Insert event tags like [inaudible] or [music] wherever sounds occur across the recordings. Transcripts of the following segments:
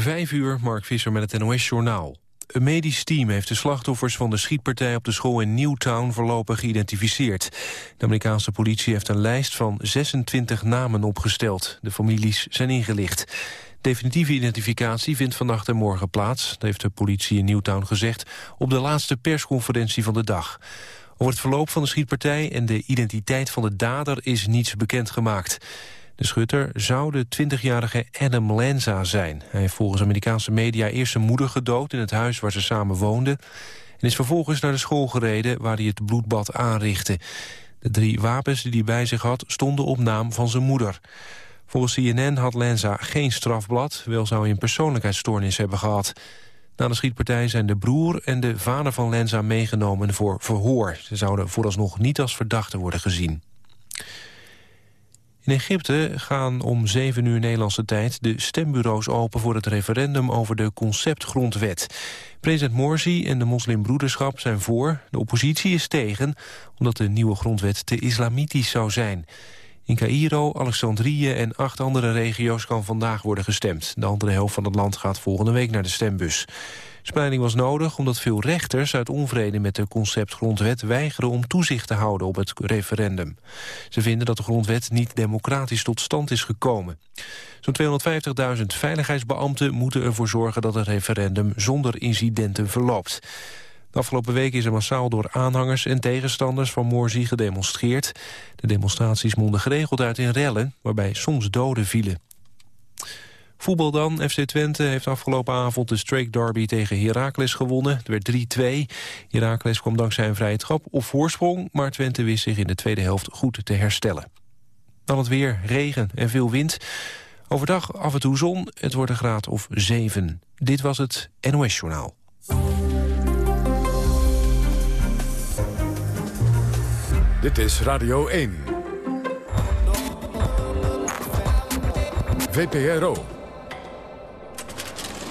Vijf uur, Mark Visser met het NOS-journaal. Een medisch team heeft de slachtoffers van de schietpartij op de school in Newtown voorlopig geïdentificeerd. De Amerikaanse politie heeft een lijst van 26 namen opgesteld. De families zijn ingelicht. Definitieve identificatie vindt vannacht en morgen plaats. Dat heeft de politie in Newtown gezegd op de laatste persconferentie van de dag. Over het verloop van de schietpartij en de identiteit van de dader is niets bekendgemaakt. De schutter zou de 20-jarige Adam Lanza zijn. Hij heeft volgens Amerikaanse media eerst zijn moeder gedood... in het huis waar ze samen woonden... en is vervolgens naar de school gereden waar hij het bloedbad aanrichtte. De drie wapens die hij bij zich had stonden op naam van zijn moeder. Volgens CNN had Lanza geen strafblad... wel zou hij een persoonlijkheidsstoornis hebben gehad. Na de schietpartij zijn de broer en de vader van Lenza meegenomen voor verhoor. Ze zouden vooralsnog niet als verdachten worden gezien. In Egypte gaan om 7 uur Nederlandse tijd de stembureaus open voor het referendum over de conceptgrondwet. President Morsi en de moslimbroederschap zijn voor, de oppositie is tegen, omdat de nieuwe grondwet te islamitisch zou zijn. In Cairo, Alexandrië en acht andere regio's kan vandaag worden gestemd. De andere helft van het land gaat volgende week naar de stembus. Spreiding was nodig omdat veel rechters uit onvrede met de conceptgrondwet weigeren om toezicht te houden op het referendum. Ze vinden dat de grondwet niet democratisch tot stand is gekomen. Zo'n 250.000 veiligheidsbeambten moeten ervoor zorgen dat het referendum zonder incidenten verloopt. De afgelopen week is er massaal door aanhangers en tegenstanders van Morsi gedemonstreerd. De demonstraties monden geregeld uit in rellen, waarbij soms doden vielen. Voetbal dan. FC Twente heeft afgelopen avond de Strake Derby tegen Heracles gewonnen. Het werd 3-2. Heracles kwam dankzij een vrije trap op voorsprong... maar Twente wist zich in de tweede helft goed te herstellen. Dan het weer, regen en veel wind. Overdag af en toe zon, het wordt een graad of 7. Dit was het NOS Journaal. Dit is Radio 1. VPRO.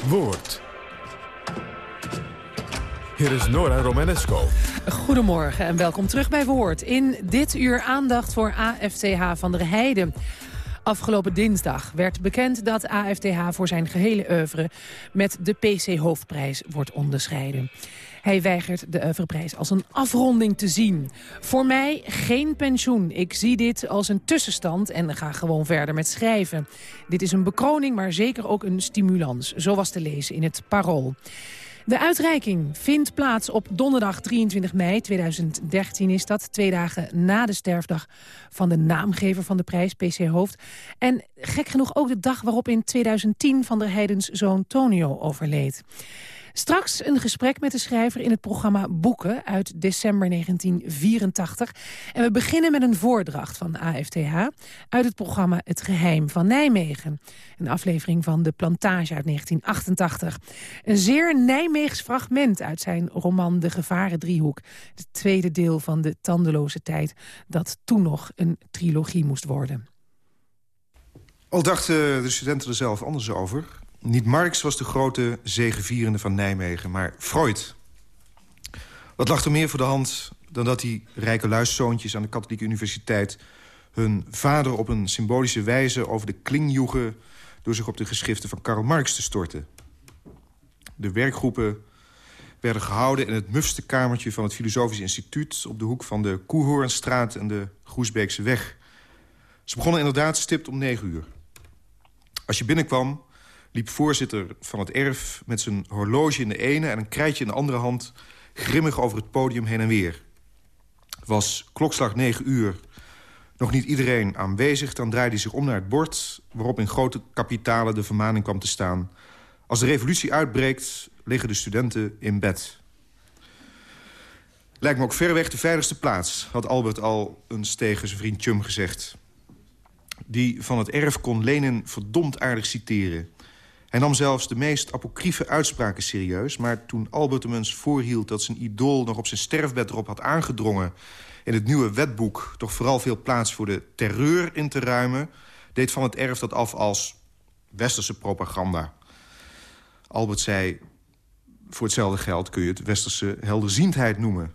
Woord. Hier is Nora Romanesco. Goedemorgen en welkom terug bij Woord. In dit uur aandacht voor AFTH van der Heijden. Afgelopen dinsdag werd bekend dat AFTH voor zijn gehele oeuvre... met de PC-hoofdprijs wordt onderscheiden. Hij weigert de oeuvreprijs als een afronding te zien. Voor mij geen pensioen. Ik zie dit als een tussenstand en ga gewoon verder met schrijven. Dit is een bekroning, maar zeker ook een stimulans. Zo was te lezen in het Parool. De uitreiking vindt plaats op donderdag 23 mei 2013 is dat. Twee dagen na de sterfdag van de naamgever van de prijs, PC Hoofd. En gek genoeg ook de dag waarop in 2010 Van der Heidens zoon Tonio overleed. Straks een gesprek met de schrijver in het programma Boeken uit december 1984. En we beginnen met een voordracht van AFTH uit het programma Het Geheim van Nijmegen. Een aflevering van De Plantage uit 1988. Een zeer Nijmeegs fragment uit zijn roman De Gevaren Driehoek. Het tweede deel van de tandeloze tijd dat toen nog een trilogie moest worden. Al dachten de studenten er zelf anders over. Niet Marx was de grote zegevierende van Nijmegen, maar Freud. Wat lag er meer voor de hand dan dat die rijke luiszoontjes... aan de katholieke universiteit hun vader op een symbolische wijze... over de kling joegen door zich op de geschriften van Karl Marx te storten. De werkgroepen werden gehouden in het mufste kamertje... van het Filosofisch Instituut op de hoek van de Koehoornstraat en de Groesbeekse weg. Ze begonnen inderdaad stipt om negen uur. Als je binnenkwam, liep voorzitter van het erf... met zijn horloge in de ene en een krijtje in de andere hand... grimmig over het podium heen en weer. Was klokslag negen uur. Nog niet iedereen aanwezig, dan draaide hij zich om naar het bord... waarop in grote kapitalen de vermaning kwam te staan... Als de revolutie uitbreekt, liggen de studenten in bed. Lijkt me ook verreweg de veiligste plaats, had Albert al eens tegen zijn vriend Chum gezegd. Die van het erf kon Lenin verdomd aardig citeren. Hij nam zelfs de meest apocryfe uitspraken serieus... maar toen Albert eens voorhield dat zijn idool nog op zijn sterfbed erop had aangedrongen... in het nieuwe wetboek toch vooral veel plaats voor de terreur in te ruimen... deed Van het Erf dat af als westerse propaganda. Albert zei, voor hetzelfde geld kun je het westerse helderziendheid noemen.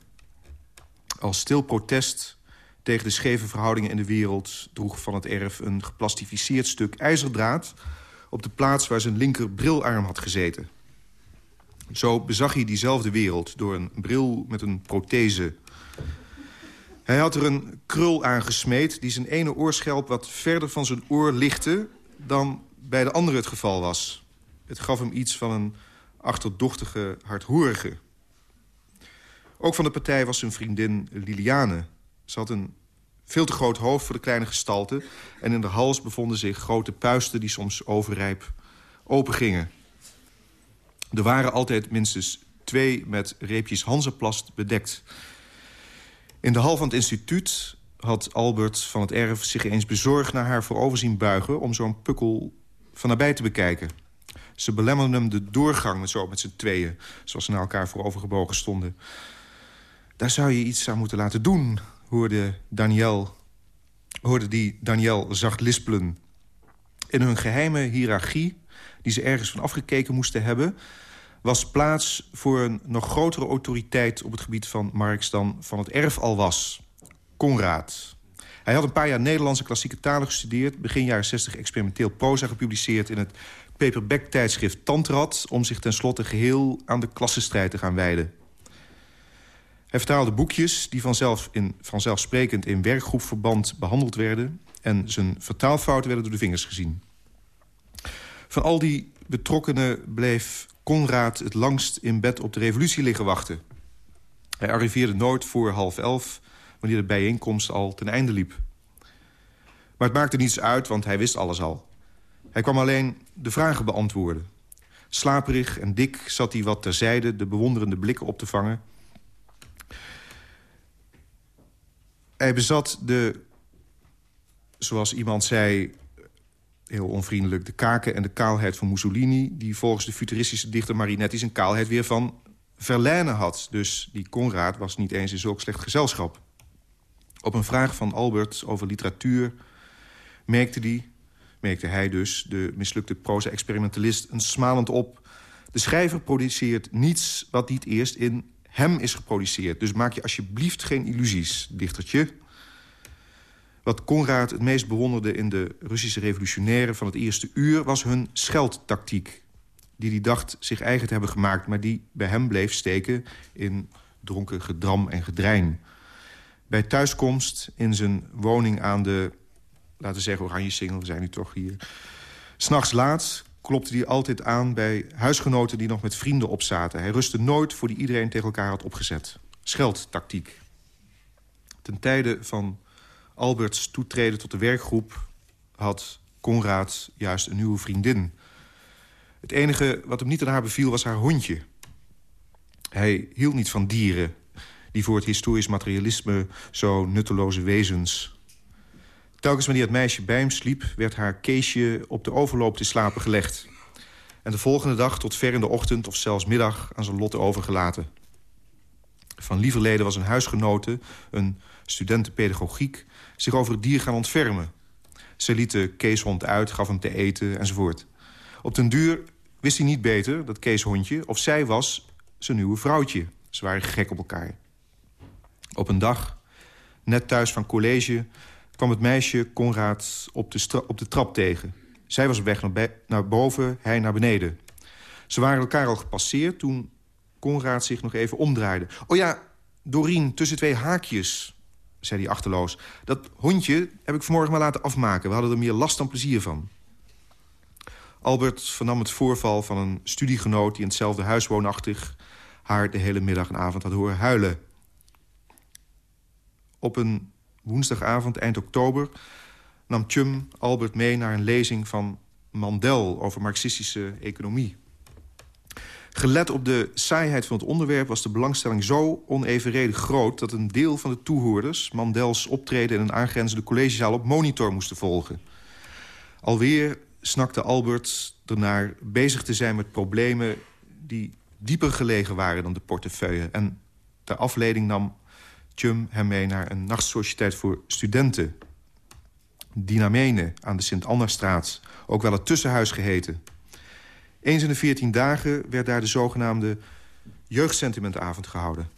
Als stil protest tegen de scheve verhoudingen in de wereld... droeg Van het Erf een geplastificeerd stuk ijzerdraad op de plaats waar zijn linker brilarm had gezeten. Zo bezag hij diezelfde wereld door een bril met een prothese. Hij had er een krul aangesmeed die zijn ene oorschelp wat verder van zijn oor lichtte... dan bij de andere het geval was. Het gaf hem iets van een achterdochtige hardhoerige. Ook van de partij was zijn vriendin Liliane. Ze had een veel te groot hoofd voor de kleine gestalte... en in de hals bevonden zich grote puisten die soms overrijp opengingen. Er waren altijd minstens twee met reepjes Hanzeplast bedekt. In de hal van het instituut had Albert van het Erf zich eens bezorgd naar haar voorover zien buigen... om zo'n pukkel van nabij te bekijken. Ze belemmerden hem de doorgang zo met z'n tweeën... zoals ze naar elkaar voorovergebogen stonden. Daar zou je iets aan moeten laten doen, hoorde, Daniel, hoorde die Daniel zacht lispelen. In hun geheime hiërarchie, die ze ergens van afgekeken moesten hebben... was plaats voor een nog grotere autoriteit op het gebied van Marx... dan van het erf al was, Conrad. Hij had een paar jaar Nederlandse klassieke talen gestudeerd... begin jaren 60 experimenteel proza gepubliceerd in het paperback-tijdschrift Tantrad... om zich tenslotte geheel aan de klassenstrijd te gaan wijden. Hij vertaalde boekjes die vanzelf in, vanzelfsprekend in werkgroepverband behandeld werden... en zijn vertaalfouten werden door de vingers gezien. Van al die betrokkenen bleef Conrad het langst in bed op de revolutie liggen wachten. Hij arriveerde nooit voor half elf, wanneer de bijeenkomst al ten einde liep. Maar het maakte niets uit, want hij wist alles al. Hij kwam alleen de vragen beantwoorden. Slaperig en dik zat hij wat terzijde de bewonderende blikken op te vangen... Hij bezat de, zoals iemand zei, heel onvriendelijk... de kaken en de kaalheid van Mussolini... die volgens de futuristische dichter Marinetti zijn kaalheid weer van Verlaine had. Dus die Conrad was niet eens in zulk slecht gezelschap. Op een vraag van Albert over literatuur merkte, die, merkte hij dus... de mislukte proza-experimentalist een smalend op... de schrijver produceert niets wat niet eerst in hem is geproduceerd. Dus maak je alsjeblieft geen illusies, dichtertje. Wat Conrad het meest bewonderde in de Russische revolutionairen van het eerste uur... was hun scheldtactiek, die hij dacht zich eigen te hebben gemaakt... maar die bij hem bleef steken in dronken gedram en gedrein. Bij thuiskomst in zijn woning aan de, laten we zeggen, Oranje Singel... we zijn nu toch hier... S'nachts laat klopte hij altijd aan bij huisgenoten die nog met vrienden opzaten. Hij rustte nooit voor die iedereen tegen elkaar had opgezet. Scheldtactiek. Ten tijde van Alberts toetreden tot de werkgroep... had Conrad juist een nieuwe vriendin. Het enige wat hem niet aan haar beviel was haar hondje. Hij hield niet van dieren... die voor het historisch materialisme zo nutteloze wezens Telkens wanneer het meisje bij hem sliep... werd haar Keesje op de overloop te slapen gelegd. En de volgende dag tot ver in de ochtend of zelfs middag... aan zijn lot overgelaten. Van lieverleden was een huisgenote, een studentenpedagogiek... zich over het dier gaan ontfermen. Ze liet de Keeshond uit, gaf hem te eten enzovoort. Op den duur wist hij niet beter, dat Keeshondje... of zij was zijn nieuwe vrouwtje. Ze waren gek op elkaar. Op een dag, net thuis van college kwam het meisje Conrad op de, op de trap tegen. Zij was op weg naar, naar boven, hij naar beneden. Ze waren elkaar al gepasseerd toen Conrad zich nog even omdraaide. Oh ja, Dorien, tussen twee haakjes, zei hij achterloos. Dat hondje heb ik vanmorgen maar laten afmaken. We hadden er meer last dan plezier van. Albert vernam het voorval van een studiegenoot... die in hetzelfde huis woonachtig haar de hele middag en avond had horen huilen. Op een woensdagavond, eind oktober... nam Chum Albert mee naar een lezing van Mandel... over marxistische economie. Gelet op de saaiheid van het onderwerp was de belangstelling zo onevenredig groot... dat een deel van de toehoorders Mandels optreden in een aangrenzende collegezaal op monitor moesten volgen. Alweer snakte Albert ernaar bezig te zijn met problemen... die dieper gelegen waren dan de portefeuille. En ter afleiding nam Chum hem mee naar een nachtsociëteit voor studenten. Dynamene aan de Sint-Anna-straat, ook wel het tussenhuis geheten. Eens in de veertien dagen werd daar de zogenaamde jeugdsentimentavond gehouden.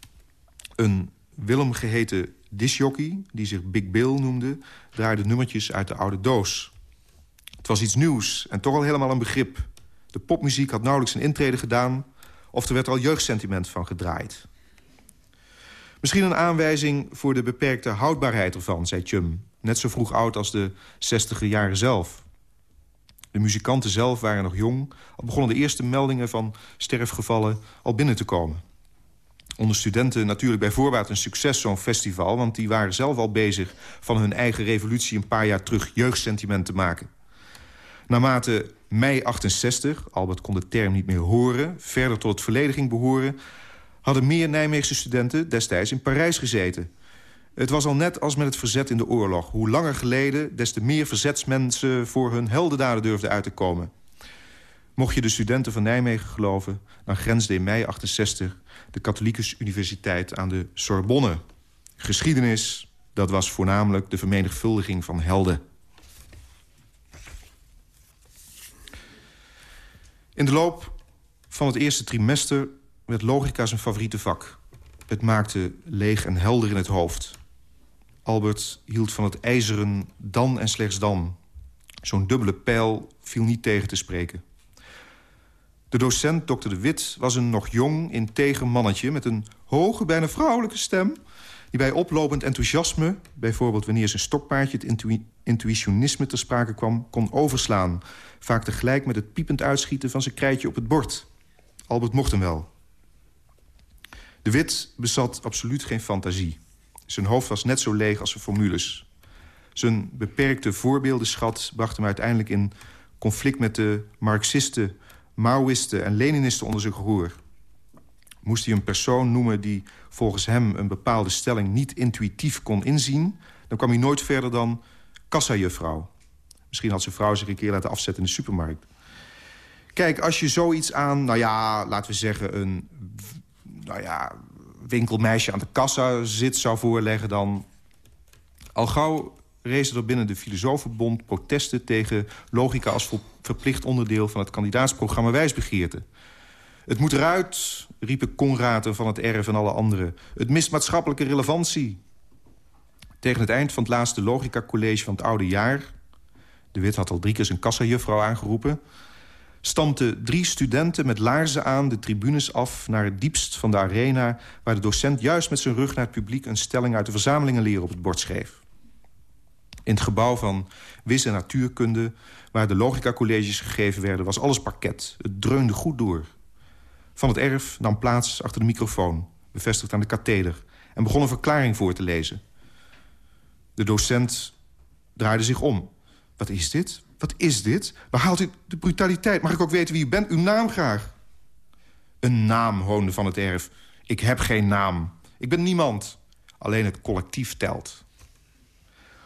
Een Willem geheten disjockey, die zich Big Bill noemde... draaide nummertjes uit de oude doos. Het was iets nieuws en toch al helemaal een begrip. De popmuziek had nauwelijks een intrede gedaan... of er werd al jeugdsentiment van gedraaid. Misschien een aanwijzing voor de beperkte houdbaarheid ervan, zei Chum. Net zo vroeg oud als de zestiger jaren zelf. De muzikanten zelf waren nog jong. Al begonnen de eerste meldingen van sterfgevallen al binnen te komen. Onder studenten natuurlijk bij voorbaat een succes, zo'n festival... want die waren zelf al bezig van hun eigen revolutie... een paar jaar terug jeugdsentiment te maken. Naarmate mei 68, Albert kon de term niet meer horen... verder tot het verleden ging behoren... hadden meer Nijmeegse studenten destijds in Parijs gezeten. Het was al net als met het verzet in de oorlog. Hoe langer geleden, des te meer verzetsmensen... voor hun heldendaden durfden uit te komen. Mocht je de studenten van Nijmegen geloven... dan grensde in mei 68 de katholieke universiteit aan de Sorbonne. Geschiedenis, dat was voornamelijk de vermenigvuldiging van helden. In de loop van het eerste trimester werd logica zijn favoriete vak. Het maakte leeg en helder in het hoofd. Albert hield van het ijzeren dan en slechts dan. Zo'n dubbele pijl viel niet tegen te spreken. De docent, dokter De Wit, was een nog jong, integer mannetje... met een hoge, bijna vrouwelijke stem... die bij oplopend enthousiasme... bijvoorbeeld wanneer zijn stokpaardje het intuïtionisme ter sprake kwam... kon overslaan, vaak tegelijk met het piepend uitschieten van zijn krijtje op het bord. Albert mocht hem wel. De Wit bezat absoluut geen fantasie. Zijn hoofd was net zo leeg als zijn formules. Zijn beperkte voorbeeldenschat bracht hem uiteindelijk in conflict met de Marxisten Maoïsten en Leninisten onder zijn gehoor. Moest hij een persoon noemen die volgens hem een bepaalde stelling niet intuïtief kon inzien... dan kwam hij nooit verder dan kassajuffrouw. Misschien had zijn vrouw zich een keer laten afzetten in de supermarkt. Kijk, als je zoiets aan, nou ja, laten we zeggen... een nou ja, winkelmeisje aan de kassa zit zou voorleggen... dan al gauw rezen er binnen de Filosofenbond protesten tegen logica... als verplicht onderdeel van het kandidaatsprogramma Wijsbegeerte. Het moet eruit, riepen Conraten van het Erf en alle anderen. Het mist maatschappelijke relevantie. Tegen het eind van het laatste logica-college van het oude jaar... de Wit had al drie keer zijn kassajuffrouw aangeroepen... stampten drie studenten met laarzen aan de tribunes af... naar het diepst van de arena... waar de docent juist met zijn rug naar het publiek... een stelling uit de verzamelingenleer op het bord schreef. In het gebouw van Wis- en Natuurkunde... waar de logica-colleges gegeven werden, was alles parket. Het dreunde goed door. Van het erf nam plaats achter de microfoon... bevestigd aan de katheder... en begon een verklaring voor te lezen. De docent draaide zich om. Wat is dit? Wat is dit? Waar haalt u de brutaliteit? Mag ik ook weten wie u bent? Uw naam graag. Een naam, hoonde van het erf. Ik heb geen naam. Ik ben niemand. Alleen het collectief telt.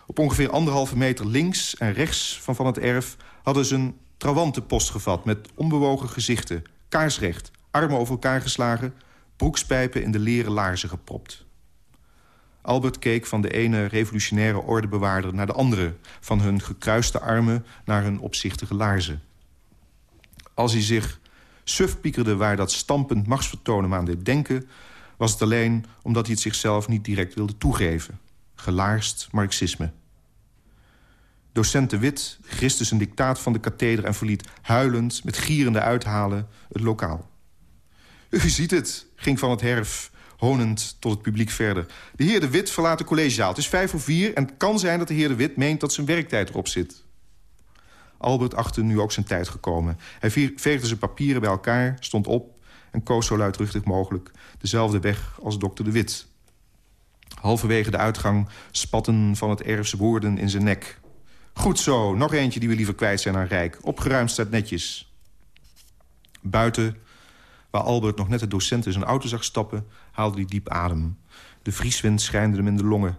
Op ongeveer anderhalve meter links en rechts van Van het Erf... hadden ze een trawantenpost gevat met onbewogen gezichten. Kaarsrecht, armen over elkaar geslagen... broekspijpen in de leren laarzen gepropt. Albert keek van de ene revolutionaire ordebewaarder naar de andere... van hun gekruiste armen naar hun opzichtige laarzen. Als hij zich suf piekerde waar dat stampend machtsvertoon hem aan deed denken... was het alleen omdat hij het zichzelf niet direct wilde toegeven. Gelaarst marxisme. Docent de Wit griste zijn dictaat van de katheder... en verliet huilend, met gierende uithalen, het lokaal. U ziet het, ging van het herf honend tot het publiek verder. De heer de Wit verlaat de collegezaal. Het is vijf voor vier en het kan zijn dat de heer de Wit meent... dat zijn werktijd erop zit. Albert achtte nu ook zijn tijd gekomen. Hij veegde zijn papieren bij elkaar, stond op... en koos zo luidruchtig mogelijk dezelfde weg als dokter de Wit. Halverwege de uitgang spatten van het erfse woorden in zijn nek. Goed zo, nog eentje die we liever kwijt zijn aan Rijk. Opgeruimd staat netjes. Buiten, waar Albert nog net de docent in zijn auto zag stappen... haalde hij diep adem. De vrieswind schijnde hem in de longen.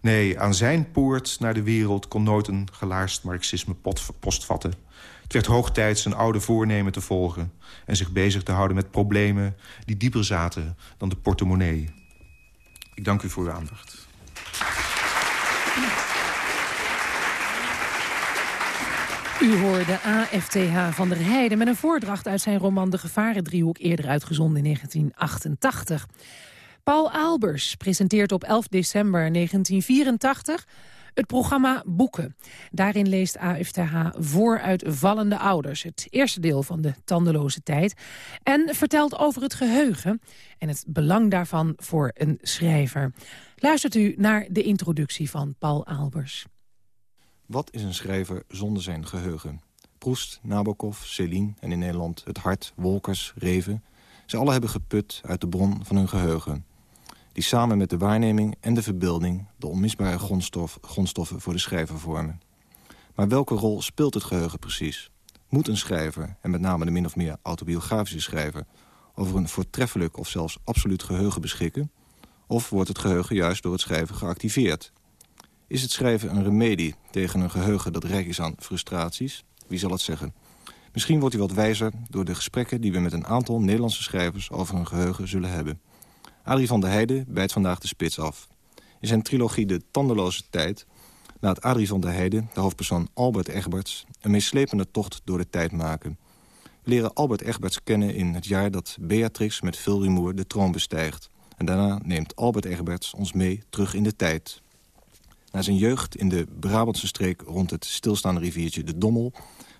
Nee, aan zijn poort naar de wereld kon nooit een gelaarst marxisme postvatten. Het werd hoog tijd zijn oude voornemen te volgen... en zich bezig te houden met problemen die dieper zaten dan de portemonnee. Ik dank u voor uw aandacht. U hoorde AFTH van der Heijden met een voordracht uit zijn roman De Gevarendriehoek, eerder uitgezonden in 1988. Paul Aalbers presenteert op 11 december 1984 Het programma Boeken. Daarin leest AFTH voor uit Vallende Ouders. Het eerste deel van de tandeloze tijd. En vertelt over het geheugen en het belang daarvan voor een schrijver. Luistert u naar de introductie van Paul Albers. Wat is een schrijver zonder zijn geheugen? Proest, Nabokov, Céline en in Nederland het Hart, Wolkers, Reven... ze alle hebben geput uit de bron van hun geheugen die samen met de waarneming en de verbeelding... de onmisbare grondstof, grondstoffen voor de schrijver vormen. Maar welke rol speelt het geheugen precies? Moet een schrijver, en met name de min of meer autobiografische schrijver... over een voortreffelijk of zelfs absoluut geheugen beschikken? Of wordt het geheugen juist door het schrijven geactiveerd? Is het schrijven een remedie tegen een geheugen dat rijk is aan frustraties? Wie zal het zeggen? Misschien wordt u wat wijzer door de gesprekken die we met een aantal Nederlandse schrijvers over hun geheugen zullen hebben. Adrie van der Heijden bijt vandaag de spits af. In zijn trilogie De Tandeloze Tijd laat Adrie van der Heijden, de hoofdpersoon Albert Egberts... een meeslepende tocht door de tijd maken. We leren Albert Egberts kennen in het jaar dat Beatrix met veel rumoer de troon bestijgt. En daarna neemt Albert Egberts ons mee terug in de tijd. Na zijn jeugd in de Brabantse streek rond het stilstaande riviertje de Dommel...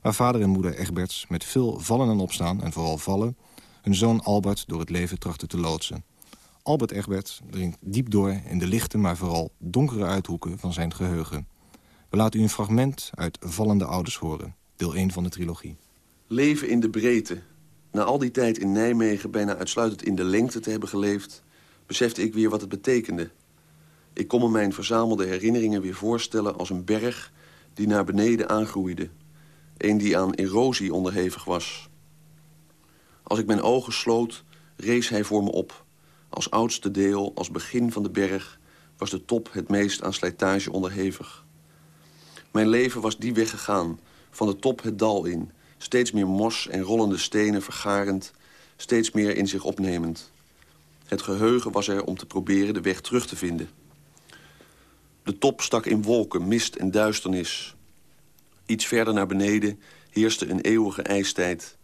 waar vader en moeder Egberts met veel vallen en opstaan, en vooral vallen... hun zoon Albert door het leven trachten te loodsen. Albert Egbert dringt diep door in de lichte, maar vooral donkere uithoeken van zijn geheugen. We laten u een fragment uit Vallende Ouders horen, deel 1 van de trilogie. Leven in de breedte. Na al die tijd in Nijmegen bijna uitsluitend in de lengte te hebben geleefd... besefte ik weer wat het betekende. Ik kon me mijn verzamelde herinneringen weer voorstellen als een berg... die naar beneden aangroeide. Een die aan erosie onderhevig was. Als ik mijn ogen sloot, rees hij voor me op... Als oudste deel, als begin van de berg... was de top het meest aan slijtage onderhevig. Mijn leven was die weg gegaan, van de top het dal in... steeds meer mos en rollende stenen vergarend... steeds meer in zich opnemend. Het geheugen was er om te proberen de weg terug te vinden. De top stak in wolken, mist en duisternis. Iets verder naar beneden heerste een eeuwige ijstijd.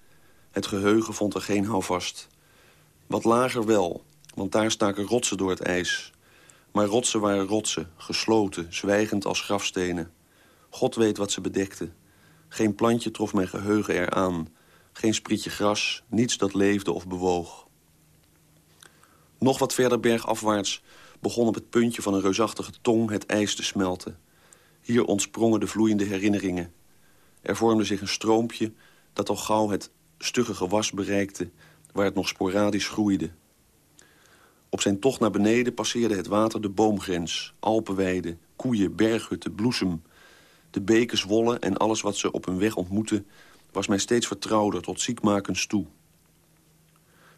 Het geheugen vond er geen houvast. Wat lager wel, want daar staken rotsen door het ijs. Maar rotsen waren rotsen, gesloten, zwijgend als grafstenen. God weet wat ze bedekten. Geen plantje trof mijn geheugen eraan. Geen sprietje gras, niets dat leefde of bewoog. Nog wat verder bergafwaarts begon op het puntje van een reusachtige tong het ijs te smelten. Hier ontsprongen de vloeiende herinneringen. Er vormde zich een stroompje dat al gauw het stugge gewas bereikte... waar het nog sporadisch groeide. Op zijn tocht naar beneden passeerde het water de boomgrens, alpenweiden, koeien, berghutten, bloesem. De beken zwollen en alles wat ze op hun weg ontmoetten... was mij steeds vertrouwder tot ziekmakens toe.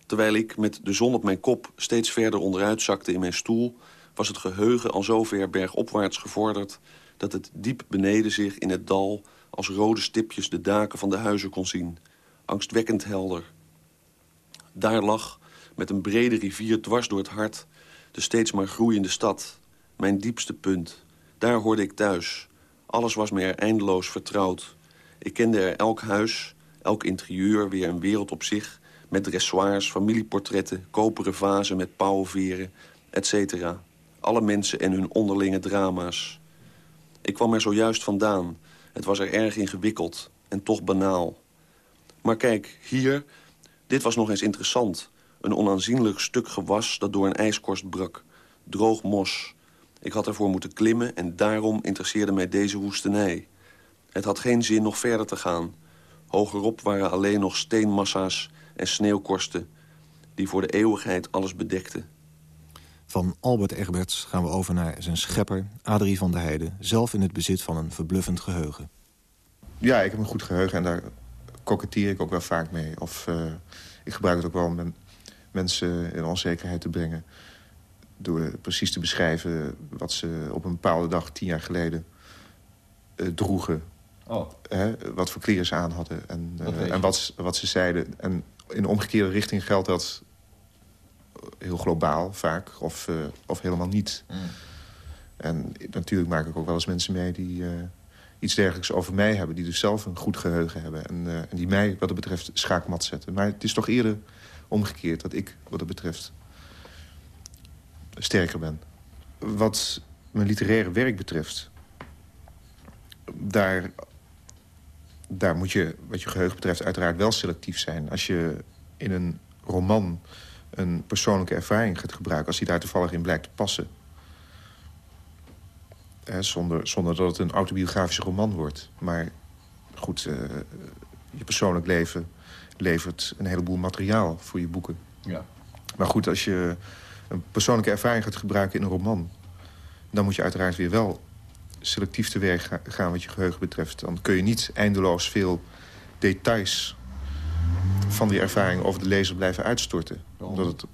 Terwijl ik met de zon op mijn kop steeds verder onderuit zakte in mijn stoel... was het geheugen al zo ver bergopwaarts gevorderd... dat het diep beneden zich in het dal als rode stipjes de daken van de huizen kon zien. Angstwekkend helder. Daar lag, met een brede rivier dwars door het hart... de steeds maar groeiende stad, mijn diepste punt. Daar hoorde ik thuis. Alles was me er eindeloos vertrouwd. Ik kende er elk huis, elk interieur weer een wereld op zich... met dressoirs, familieportretten, koperen vazen met pauwenveren, etc. Alle mensen en hun onderlinge drama's. Ik kwam er zojuist vandaan. Het was er erg ingewikkeld en toch banaal. Maar kijk, hier, dit was nog eens interessant. Een onaanzienlijk stuk gewas dat door een ijskorst brak. Droog mos. Ik had ervoor moeten klimmen en daarom interesseerde mij deze woestenij. Het had geen zin nog verder te gaan. Hogerop waren alleen nog steenmassa's en sneeuwkorsten... die voor de eeuwigheid alles bedekten. Van Albert Egberts gaan we over naar zijn schepper, Adrie van der Heijden... zelf in het bezit van een verbluffend geheugen. Ja, ik heb een goed geheugen en daar koketteer ik ook wel vaak mee. Of uh, ik gebruik het ook wel om mensen in onzekerheid te brengen. Door precies te beschrijven wat ze op een bepaalde dag tien jaar geleden uh, droegen. Oh. Hè, wat voor kleren ze aan hadden en, uh, en wat, wat ze zeiden. En in de omgekeerde richting geldt dat heel globaal vaak of, uh, of helemaal niet. Mm. En natuurlijk maak ik ook wel eens mensen mee die iets dergelijks over mij hebben. Die dus zelf een goed geheugen hebben. En, en die mij wat dat betreft schaakmat zetten. Maar het is toch eerder omgekeerd dat ik, wat dat betreft, sterker ben. Wat mijn literaire werk betreft... daar, daar moet je, wat je geheugen betreft, uiteraard wel selectief zijn. Als je in een roman een persoonlijke ervaring gaat gebruiken... als die daar toevallig in blijkt te passen... zonder, zonder dat het een autobiografische roman wordt. Maar goed, uh, je persoonlijk leven levert een heleboel materiaal voor je boeken. Ja. Maar goed, als je een persoonlijke ervaring gaat gebruiken in een roman... dan moet je uiteraard weer wel selectief te werk gaan wat je geheugen betreft. Dan kun je niet eindeloos veel details van die ervaring over de lezer blijven uitstorten. Omdat het,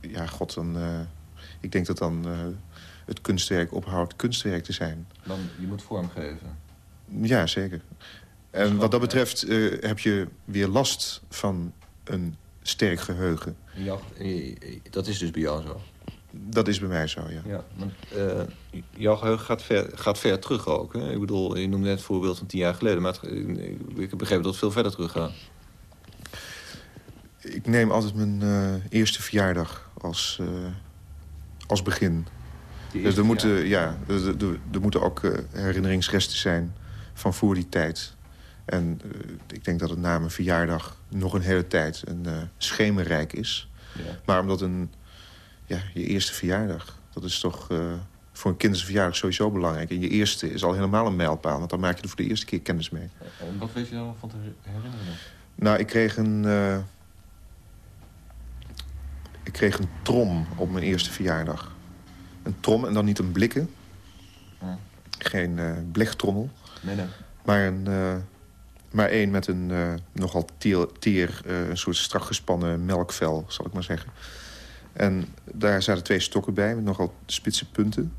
eh, ja, god, dan... Uh, ik denk dat dan uh, het kunstwerk ophoudt kunstwerk te zijn. Dan, je moet vormgeven. Ja, zeker. En wat dat betreft uh, heb je weer last van een sterk geheugen. Ja, dat is dus bij jou zo? Dat is bij mij zo, ja. ja uh, jouw geheugen gaat ver, gaat ver terug ook. Hè? Ik bedoel, je noemde net het voorbeeld van tien jaar geleden... maar het, ik heb begrepen dat het veel verder terug gaat. Ik neem altijd mijn uh, eerste verjaardag als, uh, als begin. Dus er moeten, ja, er, er, er moeten ook herinneringsresten zijn van voor die tijd. En uh, ik denk dat het na mijn verjaardag nog een hele tijd een uh, schemerrijk is. Ja. Maar omdat een, ja, je eerste verjaardag, dat is toch uh, voor een kindersverjaardag sowieso belangrijk. En je eerste is al helemaal een mijlpaal, want dan maak je er voor de eerste keer kennis mee. En wat weet je dan van te herinneren? Nou, ik kreeg een, ik kreeg een trom op mijn eerste verjaardag. Een trom en dan niet een blikken. Ja. Geen blechtrommel. Nee, nee. Maar een maar één met een uh, nogal uh, een soort strak gespannen melkvel, zal ik maar zeggen. En daar zaten twee stokken bij met nogal spitse punten.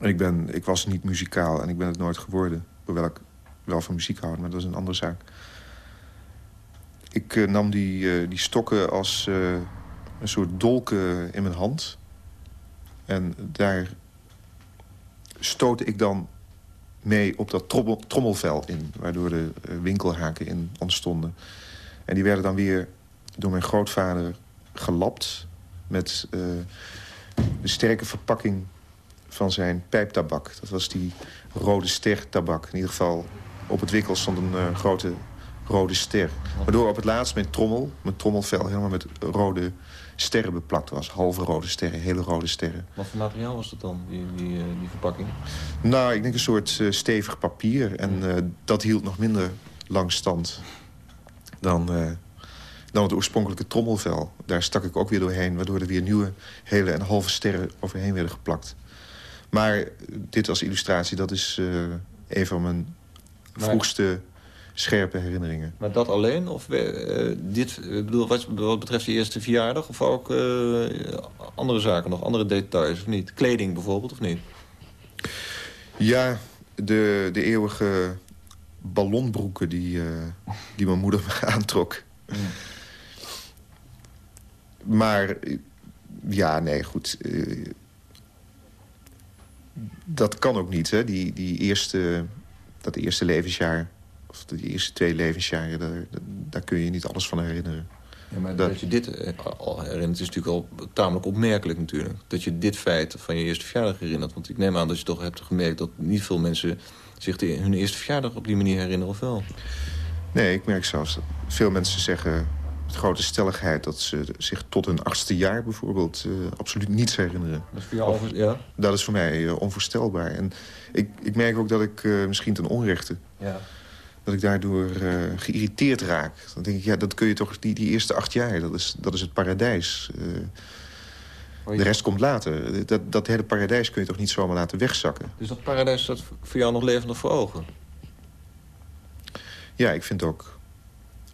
En ik, ben, ik was niet muzikaal en ik ben het nooit geworden. Hoewel ik wel van muziek houd, maar dat is een andere zaak. Ik uh, nam die, die stokken als een soort dolken in mijn hand. En daar stootte ik dan mee op dat trommel, trommelvel in. Waardoor de winkelhaken in ontstonden. En die werden dan weer door mijn grootvader gelapt... met uh, de sterke verpakking van zijn pijptabak. Dat was die rode ster tabak. In ieder geval op het wikkel stond een uh, grote rode ster. Waardoor op het laatst mijn trommel, mijn trommelvel... helemaal met rode sterren beplakt was. Halve rode sterren, hele rode sterren. Wat voor materiaal was dat dan, die, die, die verpakking? Nou, ik denk een soort uh, stevig papier. En dat hield nog minder lang stand dan, dan het oorspronkelijke trommelvel. Daar stak ik ook weer doorheen, waardoor er weer nieuwe hele en halve sterren overheen werden geplakt. Maar dit als illustratie, dat is een van mijn maar... vroegste scherpe herinneringen. Maar dat alleen? Of uh, dit, bedoel, wat, wat, betreft je eerste verjaardag? Of ook uh, andere zaken nog, andere details of niet? Kleding bijvoorbeeld, of niet? Ja, de, de eeuwige ballonbroeken die, uh, die mijn moeder me aantrok. Mm. Maar ja, nee, goed. dat kan ook niet, hè? Die, die eerste, dat eerste levensjaar of de eerste twee levensjaren, daar, daar kun je niet alles van herinneren. Ja, maar dat, je dit eh, al herinnert is natuurlijk al tamelijk opmerkelijk natuurlijk. Dat je dit feit van je eerste verjaardag herinnert. Want ik neem aan dat je toch hebt gemerkt dat niet veel mensen zich hun eerste verjaardag op die manier herinneren, of wel? Nee, ik merk zelfs dat veel mensen zeggen met grote stelligheid... dat ze zich tot hun achtste jaar bijvoorbeeld uh, absoluut niets herinneren. Dat is voor jou ja? Dat is voor mij uh, onvoorstelbaar. En ik, ik merk ook dat ik uh, misschien ten onrechte... Ja dat ik daardoor geïrriteerd raak. Dan denk ik, ja, dat kun je toch, die, die eerste acht jaar, dat is, dat is het paradijs. De rest komt later. Dat, dat hele paradijs kun je toch niet zomaar laten wegzakken. Dus dat paradijs staat voor jou nog levendig voor ogen? Ja, ik vind ook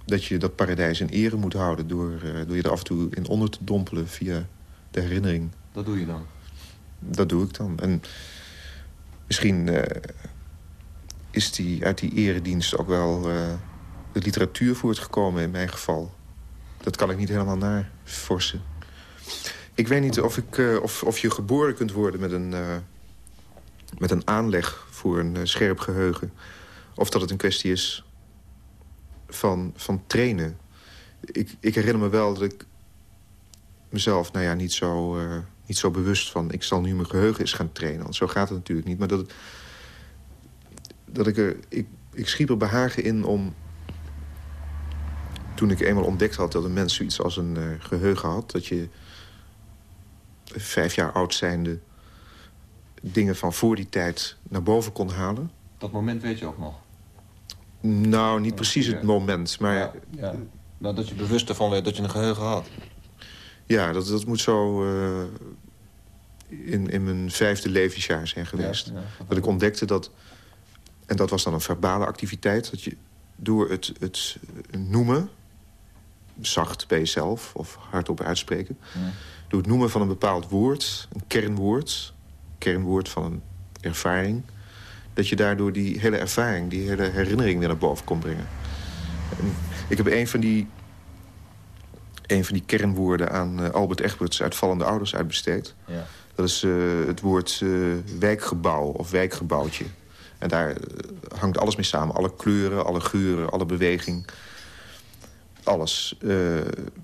dat je dat paradijs in ere moet houden... door, uh, door je er af en toe in onder te dompelen via de herinnering. Dat doe je dan? Dat doe ik dan. En misschien is die, uit die eredienst ook wel uh, de literatuur voortgekomen in mijn geval. Dat kan ik niet helemaal navorsen. Ik weet niet of, ik, uh, of, of je geboren kunt worden met een, met een aanleg voor een scherp geheugen. Of dat het een kwestie is van, van trainen. Ik, ik herinner me wel dat ik mezelf nou ja, niet, zo, niet zo bewust van... ik zal nu mijn geheugen eens gaan trainen. Want zo gaat het natuurlijk niet. Maar dat, dat ik er... Ik, ik schiep er behagen in om... Toen ik eenmaal ontdekt had dat een mens zoiets als een uh, geheugen had... dat je vijf jaar oud zijnde dingen van voor die tijd naar boven kon halen. Dat moment weet je ook nog? Nou, niet precies het moment, maar... Ja, ja. Nou, dat je bewust ervan werd dat je een geheugen had. Ja, dat, dat moet zo uh, in, in mijn vijfde levensjaar zijn geweest. dat ik ontdekte dat... En dat was dan een verbale activiteit. Dat je door het, het noemen, zacht bij jezelf of hardop uitspreken... door het noemen van een bepaald woord, een kernwoord... kernwoord van een ervaring... dat je daardoor die hele ervaring, die hele herinnering weer naar boven kon brengen. En ik heb een van die een van die kernwoorden aan uh, Albert Egberts uit Vallende Ouders uitbesteed. Ja. Dat is uh, het woord uh, wijkgebouw of wijkgebouwtje. En daar hangt alles mee samen. Alle kleuren, alle geuren, alle beweging. Alles.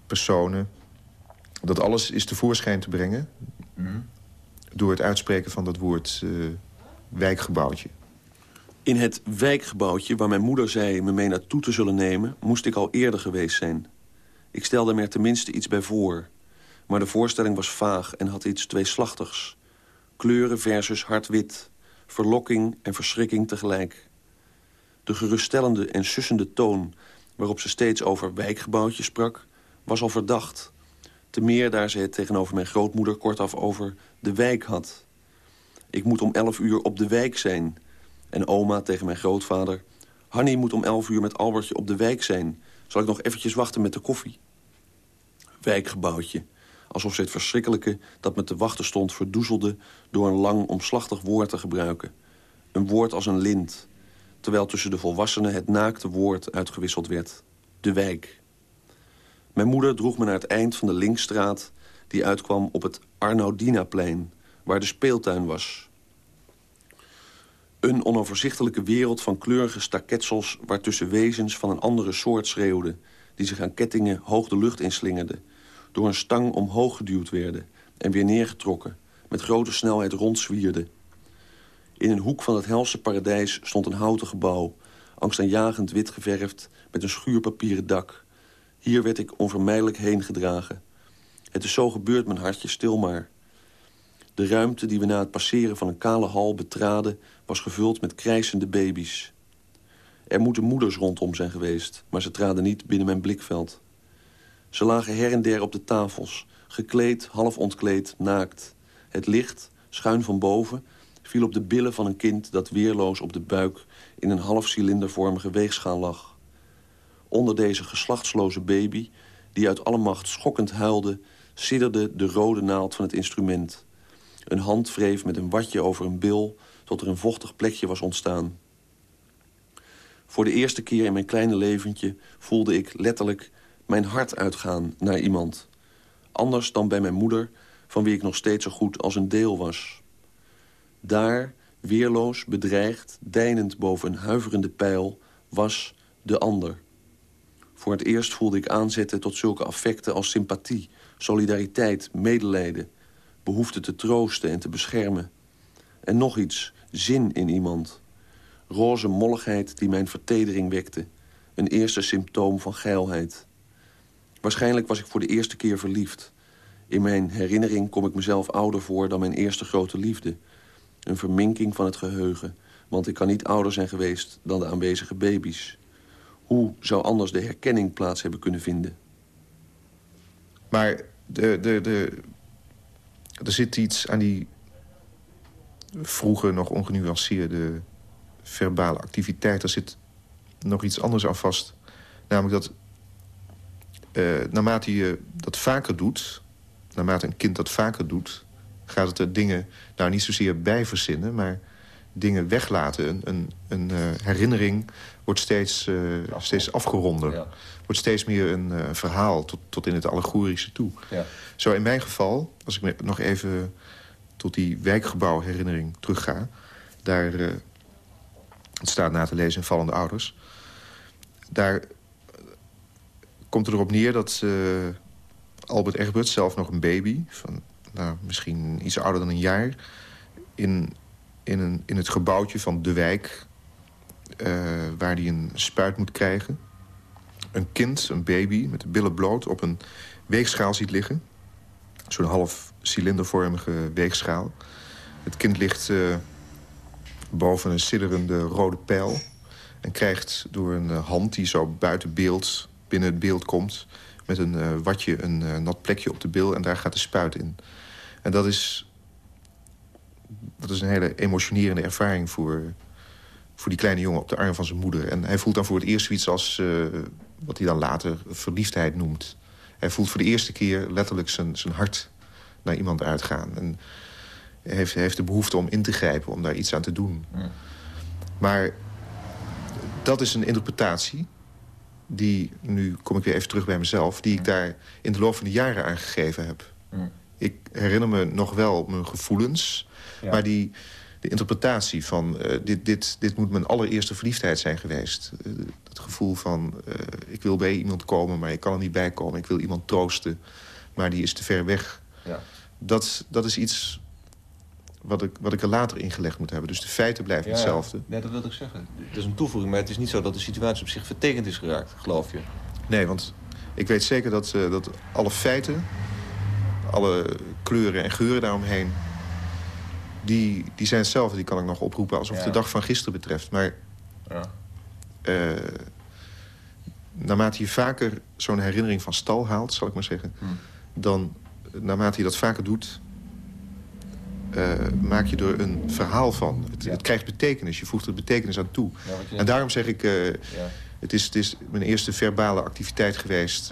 personen. Dat alles is tevoorschijn te brengen... Mm. door het uitspreken van dat woord wijkgebouwtje. In het wijkgebouwtje waar mijn moeder zei me mee naartoe te zullen nemen... moest ik al eerder geweest zijn... Ik stelde me er tenminste iets bij voor. Maar de voorstelling was vaag en had iets tweeslachtigs. Kleuren versus hard-wit. Verlokking en verschrikking tegelijk. De geruststellende en sussende toon waarop ze steeds over wijkgebouwtjes sprak... was al verdacht. Te meer daar ze het tegenover mijn grootmoeder kortaf over de wijk had. Ik moet om elf uur op de wijk zijn. En oma tegen mijn grootvader... Hanny moet om elf uur met Albertje op de wijk zijn. Zal ik nog eventjes wachten met de koffie? wijkgebouwtje. Alsof ze het verschrikkelijke dat me te wachten stond verdoezelde... door een lang omslachtig woord te gebruiken. Een woord als een lint. Terwijl tussen de volwassenen het naakte woord uitgewisseld werd. De wijk. Mijn moeder droeg me naar het eind van de Linkstraat... die uitkwam op het Arnaudinaplein, waar de speeltuin was. Een onoverzichtelijke wereld van kleurige staketsels... waartussen wezens van een andere soort schreeuwden... die zich aan kettingen hoog de lucht inslingerden door een stang omhoog geduwd werden en weer neergetrokken, met grote snelheid rondzwierden. In een hoek van het helse paradijs stond een houten gebouw, angstaanjagend wit geverfd, met een schuurpapieren dak. Hier werd ik onvermijdelijk heen gedragen. Het is zo gebeurd, mijn hartje, stil maar. De ruimte die we na het passeren van een kale hal betraden... was gevuld met krijsende baby's. Er moeten moeders rondom zijn geweest, maar ze traden niet binnen mijn blikveld. Ze lagen her en der op de tafels, gekleed, half ontkleed, naakt. Het licht, schuin van boven, viel op de billen van een kind... dat weerloos op de buik in een half cilindervormige weegschaal lag. Onder deze geslachtsloze baby, die uit alle macht schokkend huilde... sidderde de rode naald van het instrument. Een hand wreef met een watje over een bil... tot er een vochtig plekje was ontstaan. Voor de eerste keer in mijn kleine leventje voelde ik letterlijk mijn hart uitgaan naar iemand. Anders dan bij mijn moeder, van wie ik nog steeds zo goed als een deel was. Daar, weerloos, bedreigd, deinend boven een huiverende pijl, was de ander. Voor het eerst voelde ik aanzetten tot zulke affecten als sympathie, solidariteit, medelijden, behoefte te troosten en te beschermen. En nog iets, zin in iemand. Roze molligheid die mijn vertedering wekte. Een eerste symptoom van geilheid. Waarschijnlijk was ik voor de eerste keer verliefd. In mijn herinnering kom ik mezelf ouder voor dan mijn eerste grote liefde. Een verminking van het geheugen, want ik kan niet ouder zijn geweest dan de aanwezige baby's. Hoe zou anders de herkenning plaats hebben kunnen vinden? Maar de, de, de, er zit iets aan die vroege, nog ongenuanceerde verbale activiteit. Er zit nog iets anders aan vast. Namelijk dat uh, naarmate je dat vaker doet... naarmate een kind dat vaker doet... gaat het er dingen, nou niet zozeer bij verzinnen... maar dingen weglaten. Een, een, een uh, herinnering wordt steeds, uh, steeds afgeronder. Ja. Wordt steeds meer een verhaal tot, tot in het allegorische toe. Ja. Zo in mijn geval, als ik nog even tot die wijkgebouwherinnering terugga... daar, het staat na te lezen in Vallende Ouders... daar komt er erop neer dat uh, Albert Egbert, zelf nog een baby... van nou, misschien iets ouder dan een jaar... in, in, een, in het gebouwtje van De Wijk waar hij een spuit moet krijgen. Een kind, een baby, met de billen bloot op een weegschaal ziet liggen. Zo'n half cilindervormige weegschaal. Het kind ligt uh, boven een sidderende rode pijl... en krijgt door een hand die zo buiten beeld, binnen het beeld komt... met een watje een nat plekje op de bil en daar gaat de spuit in. En dat is, dat is een hele emotionerende ervaring voor, voor die kleine jongen op de arm van zijn moeder. En hij voelt dan voor het eerst zoiets als wat hij dan later verliefdheid noemt. Hij voelt voor de eerste keer letterlijk zijn, zijn hart naar iemand uitgaan. En heeft, heeft de behoefte om in te grijpen, om daar iets aan te doen. Maar dat is een interpretatie die, nu kom ik weer even terug bij mezelf... die ik daar in de loop van de jaren aan gegeven heb. Ik herinner me nog wel mijn gevoelens... maar die, de interpretatie van uh, dit, dit, dit moet mijn allereerste verliefdheid zijn geweest. Uh, het gevoel van uh, ik wil bij iemand komen, maar ik kan er niet bij komen. Ik wil iemand troosten, maar die is te ver weg. Ja. Dat, dat is iets wat ik, wat ik er later ingelegd moet hebben. Dus de feiten blijven hetzelfde. Ja, dat wil ik zeggen. Het is een toevoeging, maar het is niet zo dat de situatie op zich vertekend is geraakt, geloof je? Nee, want ik weet zeker dat, dat alle feiten, alle kleuren en geuren daaromheen die, die zijn hetzelfde. Die kan ik nog oproepen alsof het de dag van gisteren betreft. Maar ja. uh, naarmate je vaker zo'n herinnering van stal haalt, zal ik maar zeggen... Hm. dan naarmate je dat vaker doet... Uh, maak je er een verhaal van. Het, het, krijgt betekenis. Je voegt er betekenis aan toe. En daarom zeg ik... Uh, het, is, het is mijn eerste verbale activiteit geweest...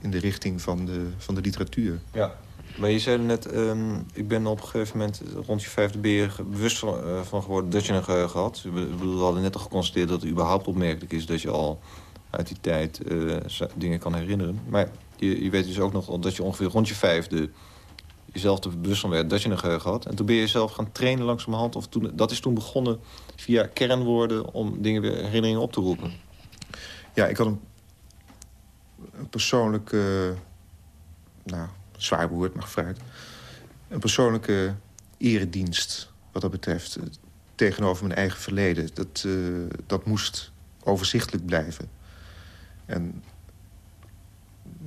in de richting van de, van de literatuur. Ja. Maar je zei net, um, ik ben op een gegeven moment rond je vijfde beer bewust van, uh, van geworden dat je een geheugen had. We, we hadden net al geconstateerd dat het überhaupt opmerkelijk is dat je al uit die tijd uh, dingen kan herinneren. Maar je, je, weet dus ook nog dat je ongeveer rond je vijfde jezelf er bewust van werd dat je een geheugen had. En toen ben je jezelf gaan trainen langzamerhand. Of toen, dat is toen begonnen via kernwoorden om dingen weer herinneringen op te roepen. Ja, ik had een, een persoonlijke... nou, zwaar woord, maar fruit. Een persoonlijke eredienst wat dat betreft. Eh, tegenover mijn eigen verleden. Dat, uh, dat moest overzichtelijk blijven. En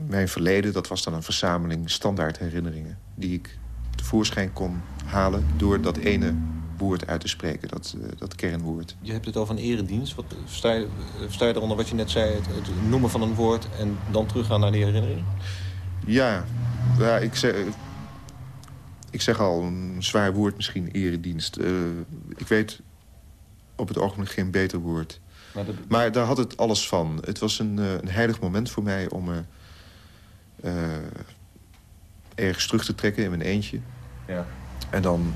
mijn verleden, dat was dan een verzameling standaard herinneringen... die ik tevoorschijn kon halen door dat ene woord uit te spreken, dat, uh, dat kernwoord. Je hebt het over een eredienst. Wat, sta, je, je eronder wat je net zei, het, het, noemen van een woord... en dan teruggaan naar die herinnering? Ja, ja, ik zeg, ik zeg al een zwaar woord misschien, eredienst. Uh, ik weet op het ogenblik geen beter woord. Maar, maar, daar had het alles van. Het was een, uh, een heilig moment voor mij om me uh, ergens terug te trekken in mijn eentje. Ja. En dan